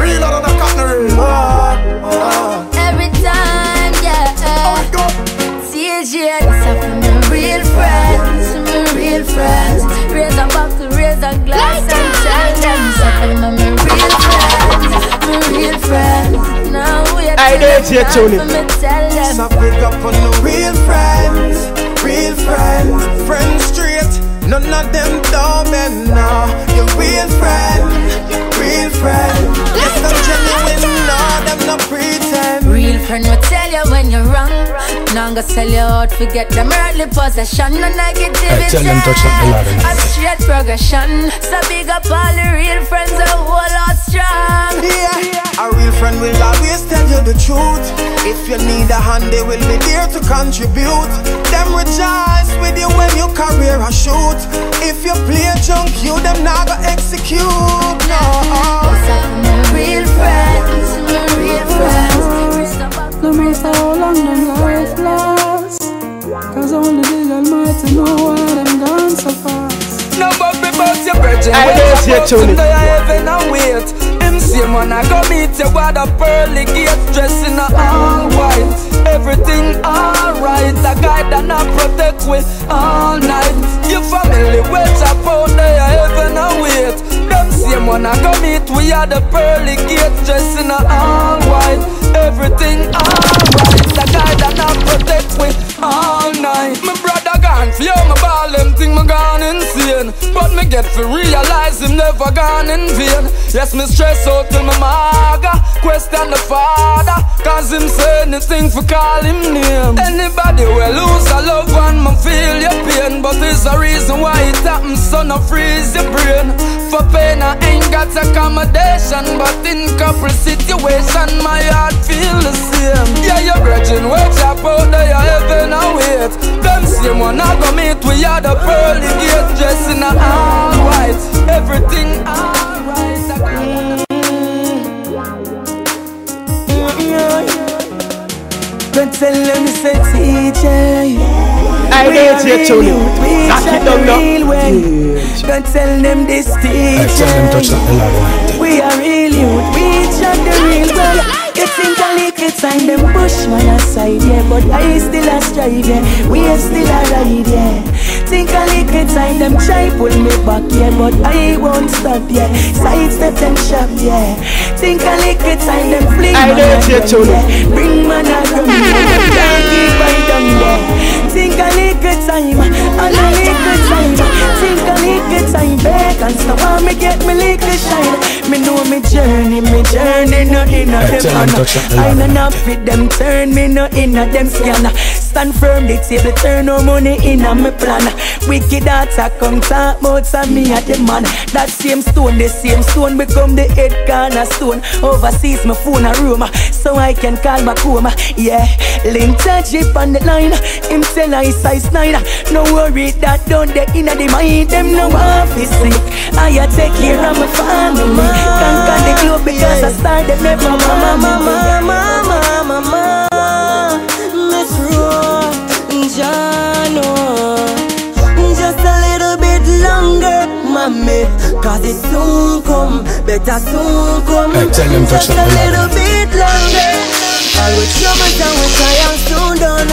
Real out of the cotton real ah, ah. Every time, yeah. Uh. TJ, this are for my real friends, my real friends. Raise a buckle, raise a glass, and tell them this are for my real friends, real friends. Now we are I did you tune for me, tell. So pick up on the real friends, real friends, friends straight. None of them dumb and now your real friend, real friend. Yes, I'm genuine, no, them not pretend. Real friend will tell you when you're wrong. Now I'm gonna sell you out, forget them earthly possession, no negativity. Hey, tell them touch up the ladder now. A straight progression. So big up all the real friends, a whole lot strong. Yeah, a real friend will always tell you the truth. If you need a hand, they will be there to contribute. Them rejoice with you when your career a shoot. If you play junk, you them not go execute. No. My real friends, my real friends. No matter how long them life lasts Cause only the Almighty know why them gone so fast No but me but your brethren I When did you same one I go meet you at a pearly gate Dressed in a all white. Everything alright A guide and a protect we all night. Your family wait up out there heaven and wait. Them same one I go meet we at the pearly gate Dressed in a all white. Everything alright A guide and a protect we all night For you, my ball them think me gone insane. But me get to realize him never gone in vain. Yes, me stress out till my maga Question the father Cause him say anything for call him name. Anybody will lose a loved one, me feel your pain. But there's a reason why it happens, so no freeze your brain. For pain I ain't got accommodation But in couple situation, my heart feel the same. Yeah, your virgin, wait up out your heaven and wait Them same one I go meet, we are the pearly gate Dressed in a all white, everything alright Don't tell them it's a TJ. I did you tune Knock it down now. Real. Don't tell them this Hey, tell them touch teaching. that 11. We are real youth, we chat the real well. Think a little time them push man aside, yeah, but I still a strive, yeah. We are still a ride, yeah. Think a little time them try pull me back, yeah, but I won't stop, yeah. Sidestep them sharp, yeah. Think a little time them fling I man know a it's your gun, tune. yeah. Bring man a gun, yeah. Can't keep I down, yeah. Think a little time, and a little time. Think a little time, back and stop and me get me little shine. Me know me journey, me journey, no inna Hey, them tell them manna. touch that I no 11. not fit them turn me no inna them scanner. Stand firm, the table turn no money in inna me plan. Wicked attack come talk about some me at the man. That same stone, the same stone become the head cornerstone. Overseas my phone a room, so I can call back home. Yeah, link it on the line. Him tell I size nine. No worry that don't they inna the mind. Them no office sick. I a take care of my family. Conquer the globe because I started me from mama, mama, mama, mama. Longer, mommy. Cause it soon come, better soon come. Hey, tell them touch Just a little bit longer. I'll with your mother, which I am soon done.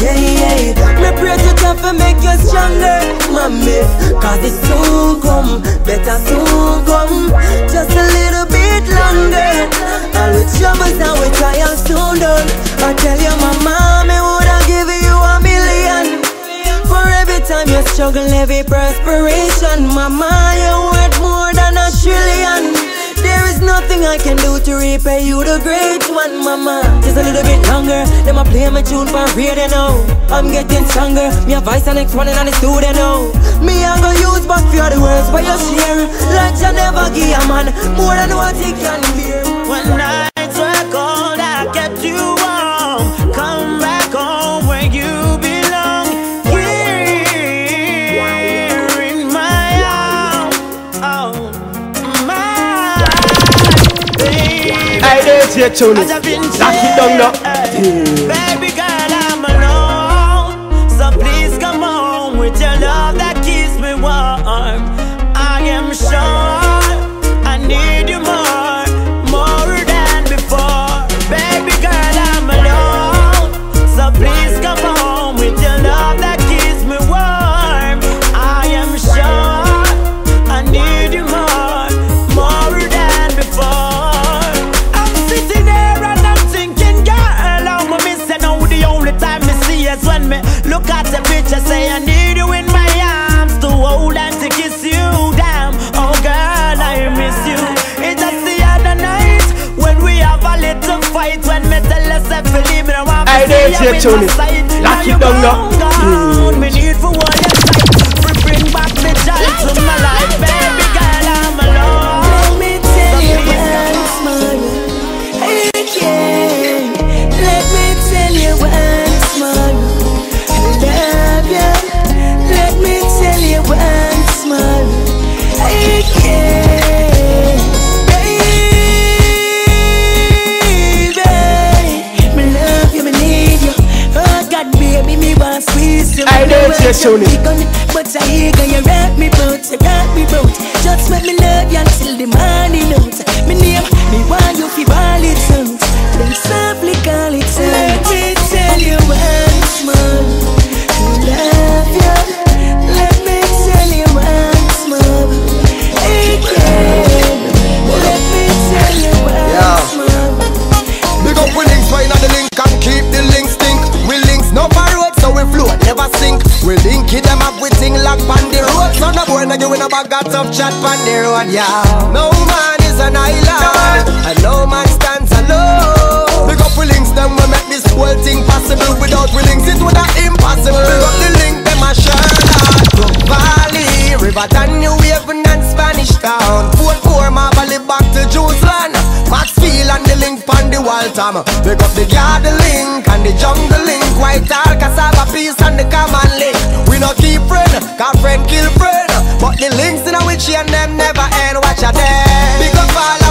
Yeah, yeah. Me pray to God for make you stronger, mommy. Cause it soon come, better soon come. Just a little bit longer. I'll with your mother, which I am soon done. I tell you, my mom, me woulda give you a million. For every time you struggle, every perspiration, mama, you're worth more than a trillion. There is nothing I can do to repay you, the great one, mama. Just a little bit longer, them a play my tune for radio now. I'm getting stronger, me a voice and one in the studio now. Me I go use back for the words, but you share like you never give a man more than what he can bear. When nights I know it's your tune. As I've been Lock it down now. Eh, picture, say I need you in my arms to hold and to kiss you down. Oh, girl, I miss you. It's just the other night when we have a little fight when me tell us if believe me, I want to see you in my sight. Lock it you down now. Squeeze you. I know it's your tune. But I hear you me me. Just let me love you until the morning out. Me name, me want you fi ball it out. Then We link it them up with thing lock on the road. So no boy no give in a bag got tough chat on the road. Yeah. No man is an island and no man stands alone. Big up we links them we make this whole thing possible. Without we links it would have impossible. Big up the link them a Brook Valley, Haven and Spanish Town. Fort Four, Marley back to Jerusalem. Maxfield and the link on the Waltham. Big up the garden link and the jungle link. White all Cassava Piece and the common link. We no keep friend, cause friend kill friend. But the links in a which and them never end. Watch a them. Big up all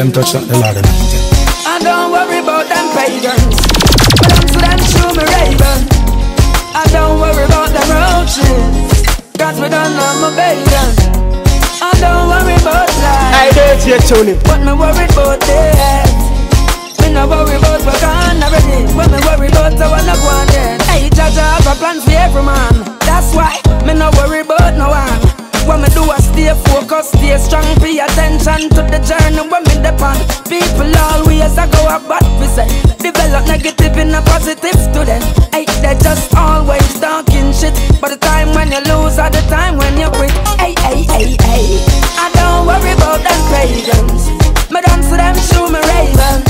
them touch up the Lord. I don't worry about them pagans. But I'm to them through me raven. I don't worry about them roaches. Cause we don't know my bacon. I don't worry about life. I did you, Tony. But me worried about death. Me no worry about what gone already. When me worry about I wanna go on yet. Hey, Jaja have a plan for every man. That's why me no worry about no one. What me do I stay focused, stay strong, pay attention to the journey when me depend. People always a go about but we say develop negative in a positive student. Hey, they just always talking shit. But the time when you lose, or the time when you quit. Hey, hey, hey, hey. I don't worry about them pagans. Me dance to them through me raven.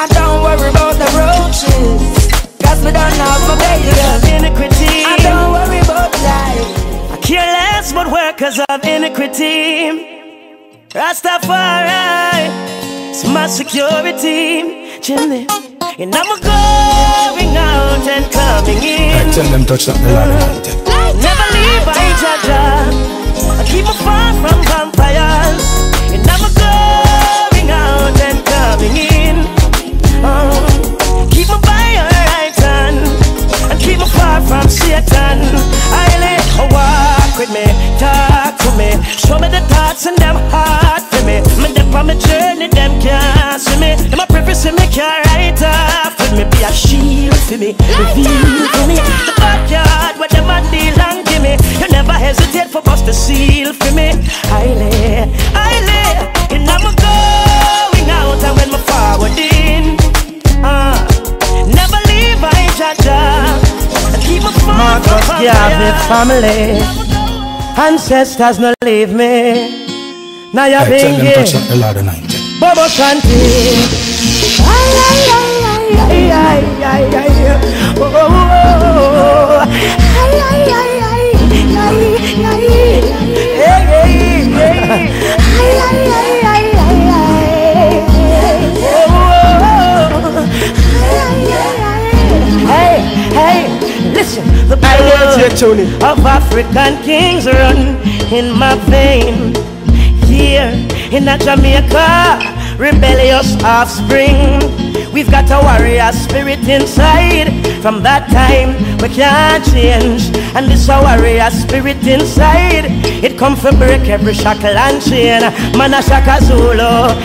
I don't worry about the roaches. Cause me don't have my baby. Iniquity. I don't workers of iniquity. Rastafari, it's my security. Chimney. And I'm going out and coming in. Hey, tell them touch up the anointed. Never leave I Jaja. I keep far from vampires. And I'm going out and coming in. Oh, keep me by your right hand. And keep me far from Satan. I let walk with me, talk to me. Show me the thoughts and them heart for me. Me dip on my journey, them can't see me. Them a preface me can't write off with me. Be a shield for me, reveal for me. The backyard where them a deal and give me. You never hesitate for bust the seal for me. I lay, I lay, and I'm a going out and when my forward in. Uh, never leave I Jaja. And keep my phone Marcus from Garvey fire. family. Ancestors no leave me. Now you're Hey, being touch here. up the Lord. Bobo Shanti. Ay, ay, ay, ay, ay, ay, ay, ay. Oh, oh, oh. Ay, ay, ay, ay, ay, ay. Hey, hey, hey. Ay, ay, ay, ay, ay, ay. Hey, hey, listen, the blood of African kings run in my vein. Here in a Jamaica, rebellious offspring. We've got a warrior spirit inside. From that time, we can't change. And this a warrior spirit inside. It come for break every shackle and chain. Man a Shaka Zulu,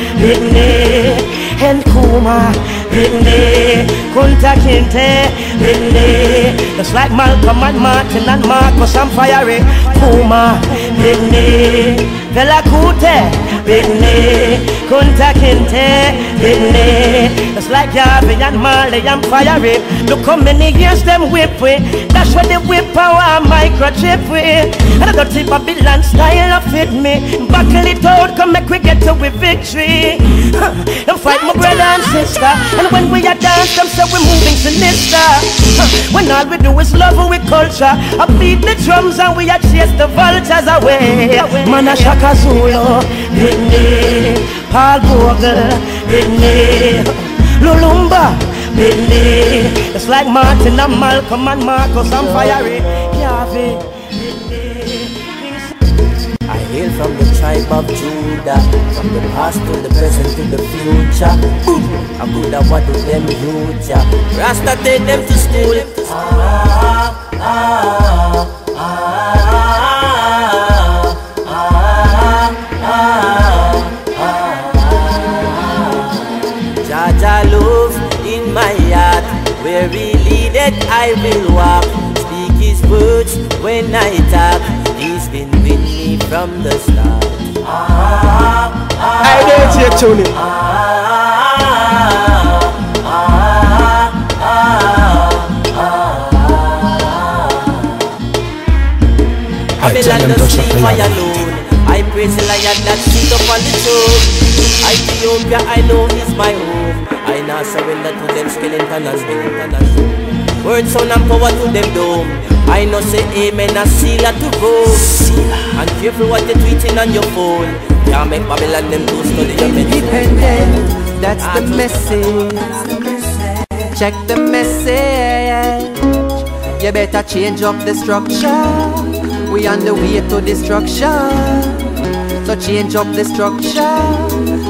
and Kuma, Whitney, Kunta Kinte, Whitney. Just like Malcolm and Martin and Marcus and Fiery, Puma, Whitney, Fela Kuti, Whitney, Kunta Kinte, Whitney. Just like Garvey and Marley and Fiery. Look how many years them whip we. That's where the whip power microchip we. And I got the Babylon style of fit me. Buckle it out, come make we get to we victory. And fight my brother and sister. And when we are dance, them say we're moving sinister. When all we do is love we culture. I beat the drums and we are chase the vultures away. Man a Shaka Zulu, Whitney, Paul Bogle, Whitney, Lumumba, Whitney. It's like Martin and Malcolm and Marcus and Fiery. Garvey. I hail from the tribe of Judah, from the past to the present to the future. I Buddha what do them huge? Rasta take them to school. Ah, ah, ah, ah, ah, ah, ah. Leadeth I will walk. Speak his words when I talk from the start. Ah, ah, I don't hear Tony. I be like the sea fire alone. I praise the lion that sit upon the throne. Ethiopia, I know is my home. I now surrender to them, skeleton and skeleton. Words sound, and power to them, dome. I know say amen and seal to go. And careful what you're tweeting on your phone. Can't make Babylon them do study your Independent, that's the message. Check the message. You better change up the structure. We on the way to destruction. So change up the structure.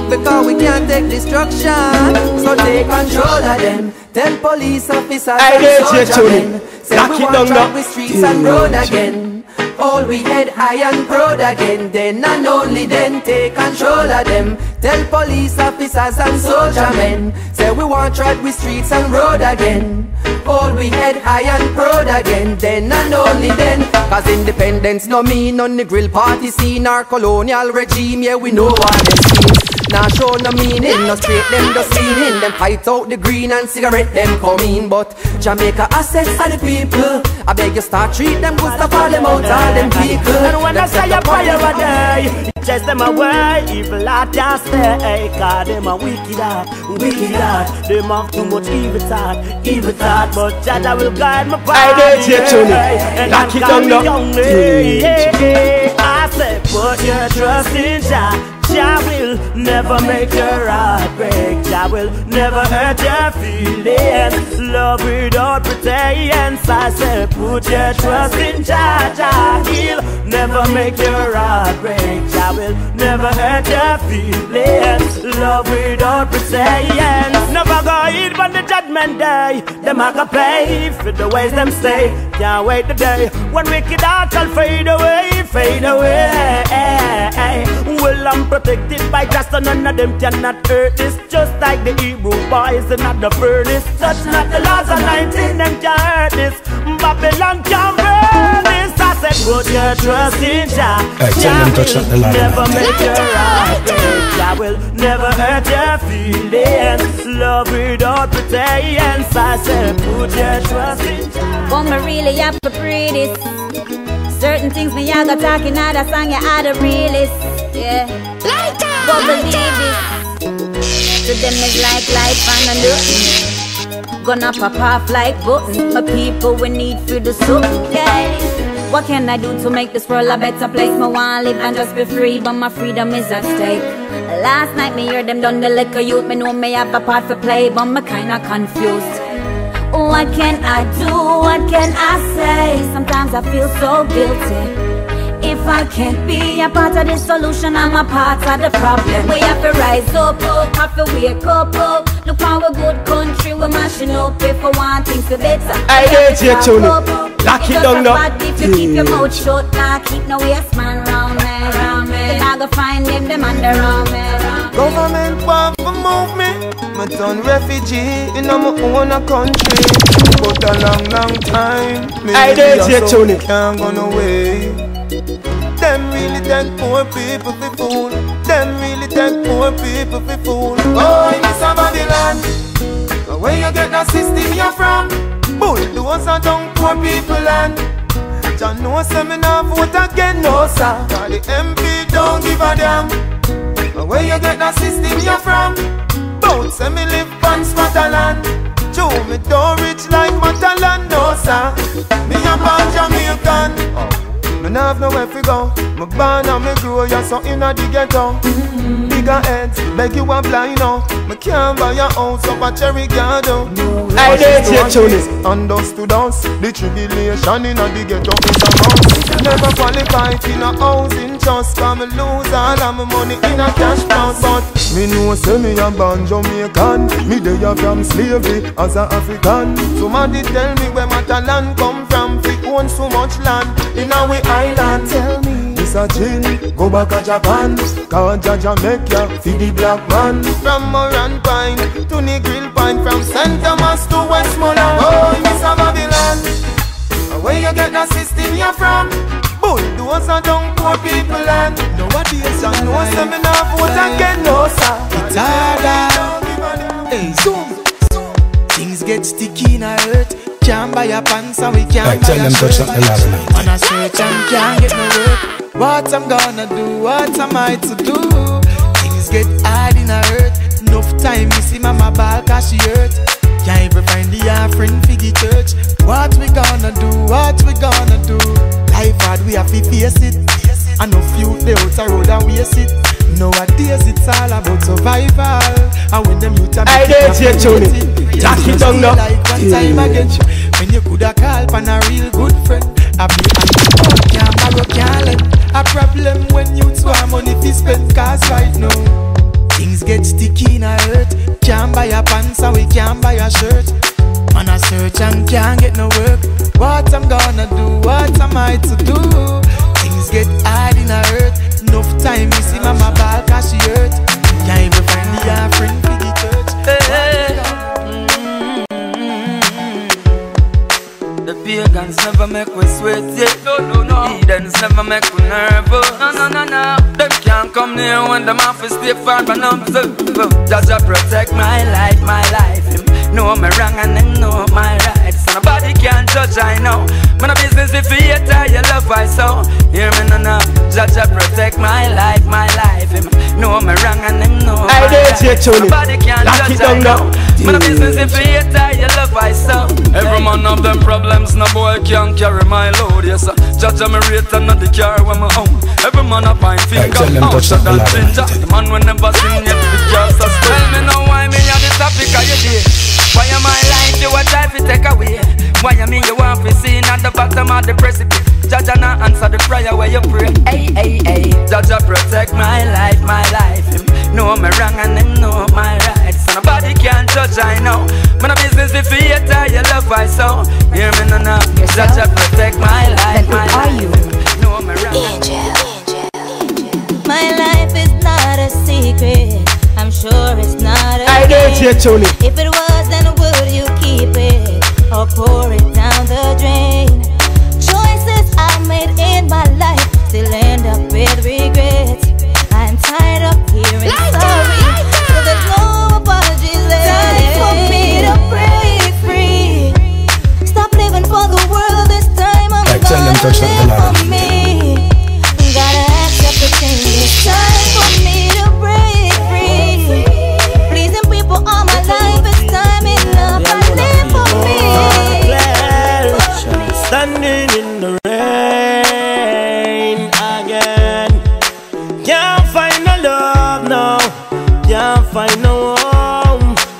Because we can't take destruction. So take control of them. Tell police officers I and get you, soldier Tony. men. Say we it want down now. the streets and road again. All we head high and proud again. Then and only then take control of them. Tell police officers and soldier men. Say we want drive the streets and road again. All we head high and proud again. Then and only then. Cause independence no mean on the grill party scene or colonial regime. Yeah, we know what schemes. Now show no meaning, no straight them just leaning. Them fight out the green and cigarette them come in. But Jamaica assets are the people. I beg you start treat them good stuff all them out all them people. And when I Them say set a up prayer all a day, chase them away. Evil heart just stay, cause them a wicked heart, wicked heart. Them have too much evil thought, evil thought. But Jah Jah will guide my path. I did you, Tony. And Lock I'm it down now. young, yeah, yeah. I say put your trust in Jah. Jah will never make your heart break. Jah will never hurt your feelings. Love without pretense. I say put your trust in Jah. Jah he'll never make your heart break. Jah will never hurt your feelings. Love without pretense. Never go eat on the judgment day. Them go pay for the ways them stay. Can't wait the day when wicked heart shall fade away, fade away. Well, I'm protected by just so none of them cannot hurt this. Just like the Hebrew boys in the furnace. Touch not the laws of 19, them can't hurt this. Babylon can't burn this. I said, put your trust in Jah. Hey, tell them touch not the ladder. Never make your heart break. Jah will never hurt your feelings. Love without pretense. I said, put your trust in Jah. Oh, me really have to pray this. Certain things me I got talking out a song you are the realest. Yeah. This. To them it's like life and a nothing. Gonna pop off like button. My people we need for the soup. Yeah. What can I do to make this world a better place? Me want live and just be free, but my freedom is at stake. Last night me hear them done the liquor youth. Me know me have a part to play, but me kinda confused. What can I do? What can I say? Sometimes I feel so guilty. If I can't be a part of the solution, I'm a part of the problem. We have to rise up, up, have to wake up, up. Look how a good country we're mashing up. If I want things to better, I we have get to you, talk Tony. up, up. Lock it down a now. If you keep your mouth shut, nah, keep no waste man round me, round me. Then I go find them, them under round me, round me. Government want to move me. Me turn refugee in my own country. But a long, long time. Me I live did here, you, so Tony. Can't go no way. Them really take poor people for fool. Them really take poor people for fool. Oh, Miss Babylon. Where you get that system you from? Bulldozer down poor people land. John no nah vote again, no sir. Cause the MP don't give a damn. Where you get that system you from? Bout say me live on Scotland. Joe me don't rich like Matalan, no sir. Me a born Jamaican. Me nah have nowhere fi go. Me born and me grow, ya so inna the ghetto. Bigger heads, beg you a blind now. Me can't buy a house up a cherry garden. I did you, Tony. To dust, the tribulation inna the ghetto is a must. Never qualified in a housing trust, cause me lose all of my money in a cash box. But me know say me a born Jamaican. Me dey a from slavery as a African. Somebody tell me where my talent come from. Fi own so much land in our island. Tell me. This a chill, go back to Japan Cause Jah Jah make ya feed the black man From Morant Point to Negril Point From St. Thomas to Westmoreland Oh, Miss Babylon Where you get that system you from? Bulldozer down poor people land Nowadays I know say me nah vote again, no sir It's harder. Hey, zoom. Things get sticky in a hurt. Can't buy a pants and we can't Hey, buy tell a them touch shirt. up the ladder now. On a search and can't get no work. What I'm gonna do? What am I to do? Things get hard in a hurt. Enough time you see mama ball cause she hurt. Can't even find the offering for the church. What we gonna do? What we gonna do? Life hard, we have to face it. I know few they out the road and waste it. Nowadays it's all about survival. And when them youth are making DJ a Tony. it, Jack it down now. Like one time against you. When you coulda call on a real good friend. I be and oh, can't borrow, can't lend. A problem when you two want money fi spend. Cause right now things get sticky in a hurt. Can't buy a pants and we can't buy a shirt. On a search and can't get no work. What I'm gonna do? What am I to do? Things get hard in a hurt. Enough time you see mama ball cause she hurt. Can't even find the offering pagans never make we sweat, yeah. No, no, no. Heathens never make we nervous. No, no, no, no. Them can't come near when them off stay far from observe. Just to protect my life, my life. Him know me wrong and them know my rights. So nobody can judge, I know. Man, a business if you hate her, you love I so. Hear me no, no. Just to protect my life, my life. Him know me wrong and them know my Hey, rights. DJ So Tony. nobody can Lock judge, it I down know. now. Man, a business if you hate her, you love I so. Every man of them problems, no boy can carry my load, yes sir. Judge me rate and not the car when me own. Every man a pine Hey, finger, tell them out touch shot up the and ladder. ginger. The man will never sing yet, the car so Tell me now why me have this topic of your day. Why am I life you a try to take away? Why you mean you want to see at the bottom of the precipice? Judge and not answer the prayer where you pray. Hey, hey, hey. Judge a protect my life, my life. Him know me wrong and him know my rights. So nobody can judge, I know. Man a business if you hate her, you love I so. Hear me no no. Judge a protect my life, my life. Know me wrong. My life is not a secret. I'm sure it's not a Hey, DJ Tony. If it was, then would you keep it or pour it down the drain? Choices I made in my life still end up with regrets. I'm tired of hearing sorry,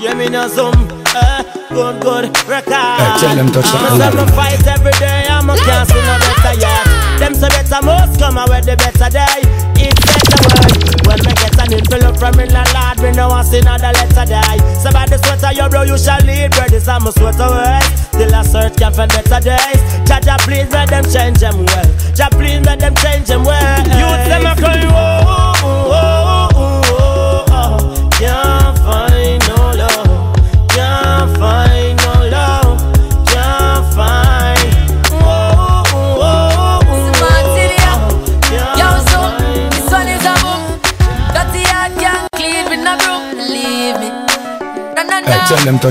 Yeah, me no some uh, good, good record. Hey, tell them touch the I'm a fight every day. Say better must come away the better day. It's better word. When me get an envelope from in the Lord, me no want see another letter die. Somebody sweater your bro, you shall lead. Bread is a sweater words. Still a search can find better days. Jah Jah please let them change them well. Jah please let them change them well. Youth them a cry oh oh oh oh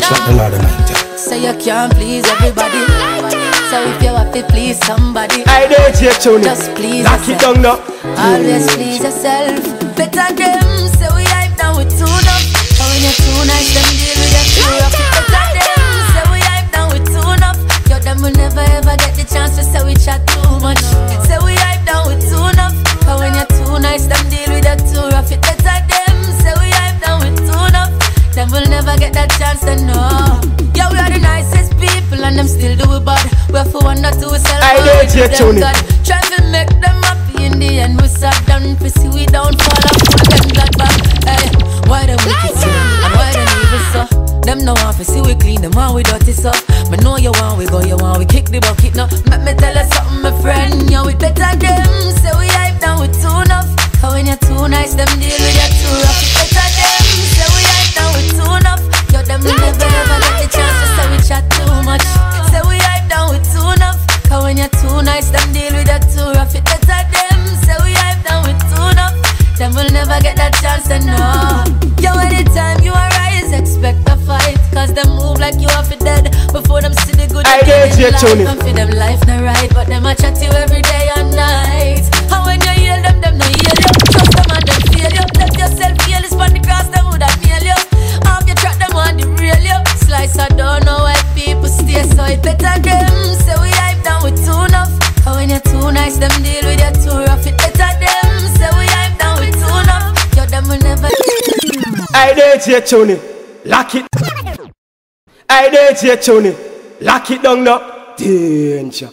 touch up the ladder now. Say you can't please everybody. So if you have to please somebody, Hey, DJ Tony. just please Lock it yourself. down now. Always please yourself. Better them say we hype down with too enough. But when you're too nice, them deal with you too rough. Better them say we hype down with too enough. Yo, them will never ever get the chance to say we chat too much. It bad. We have to wonder to ourselves. Hey, how we DJ give them Try to make them happy in the end. We sat down to see we don't fall and put them glad back. Hey, why them wicked so? And why them evil so? Them no want to see we clean, them want we dirty so. Me know you want we go, you want we kick the bucket no. Let me tell you something, my friend. Yo, we better them. Say we hype down with too enough. Cause when you're too nice, them deal with you too rough. It better them. Say we hype down with too enough. Yo, them will never ever get the chance to say we chat too much. Too nice, them deal with you too rough. It better them. Say we hype down with too enough. Them will never get that chance to know. Yo, anytime you arise, expect a fight. Cause them move like you are for dead. Before them see the good I did you tune And for them life no right, but them a chat you every day and night. And when you heal them, them no heal you. Trust them and them fail you. Let yourself feel this on the cross, them woulda nail you. Half you track them on the rail you. Slice I don't know why people stay so it better them. Them deal with you too rough. It better them. Say we down with too enough. Them will never. I did you tune Lock it. I did you tune Lock it down now. Danger.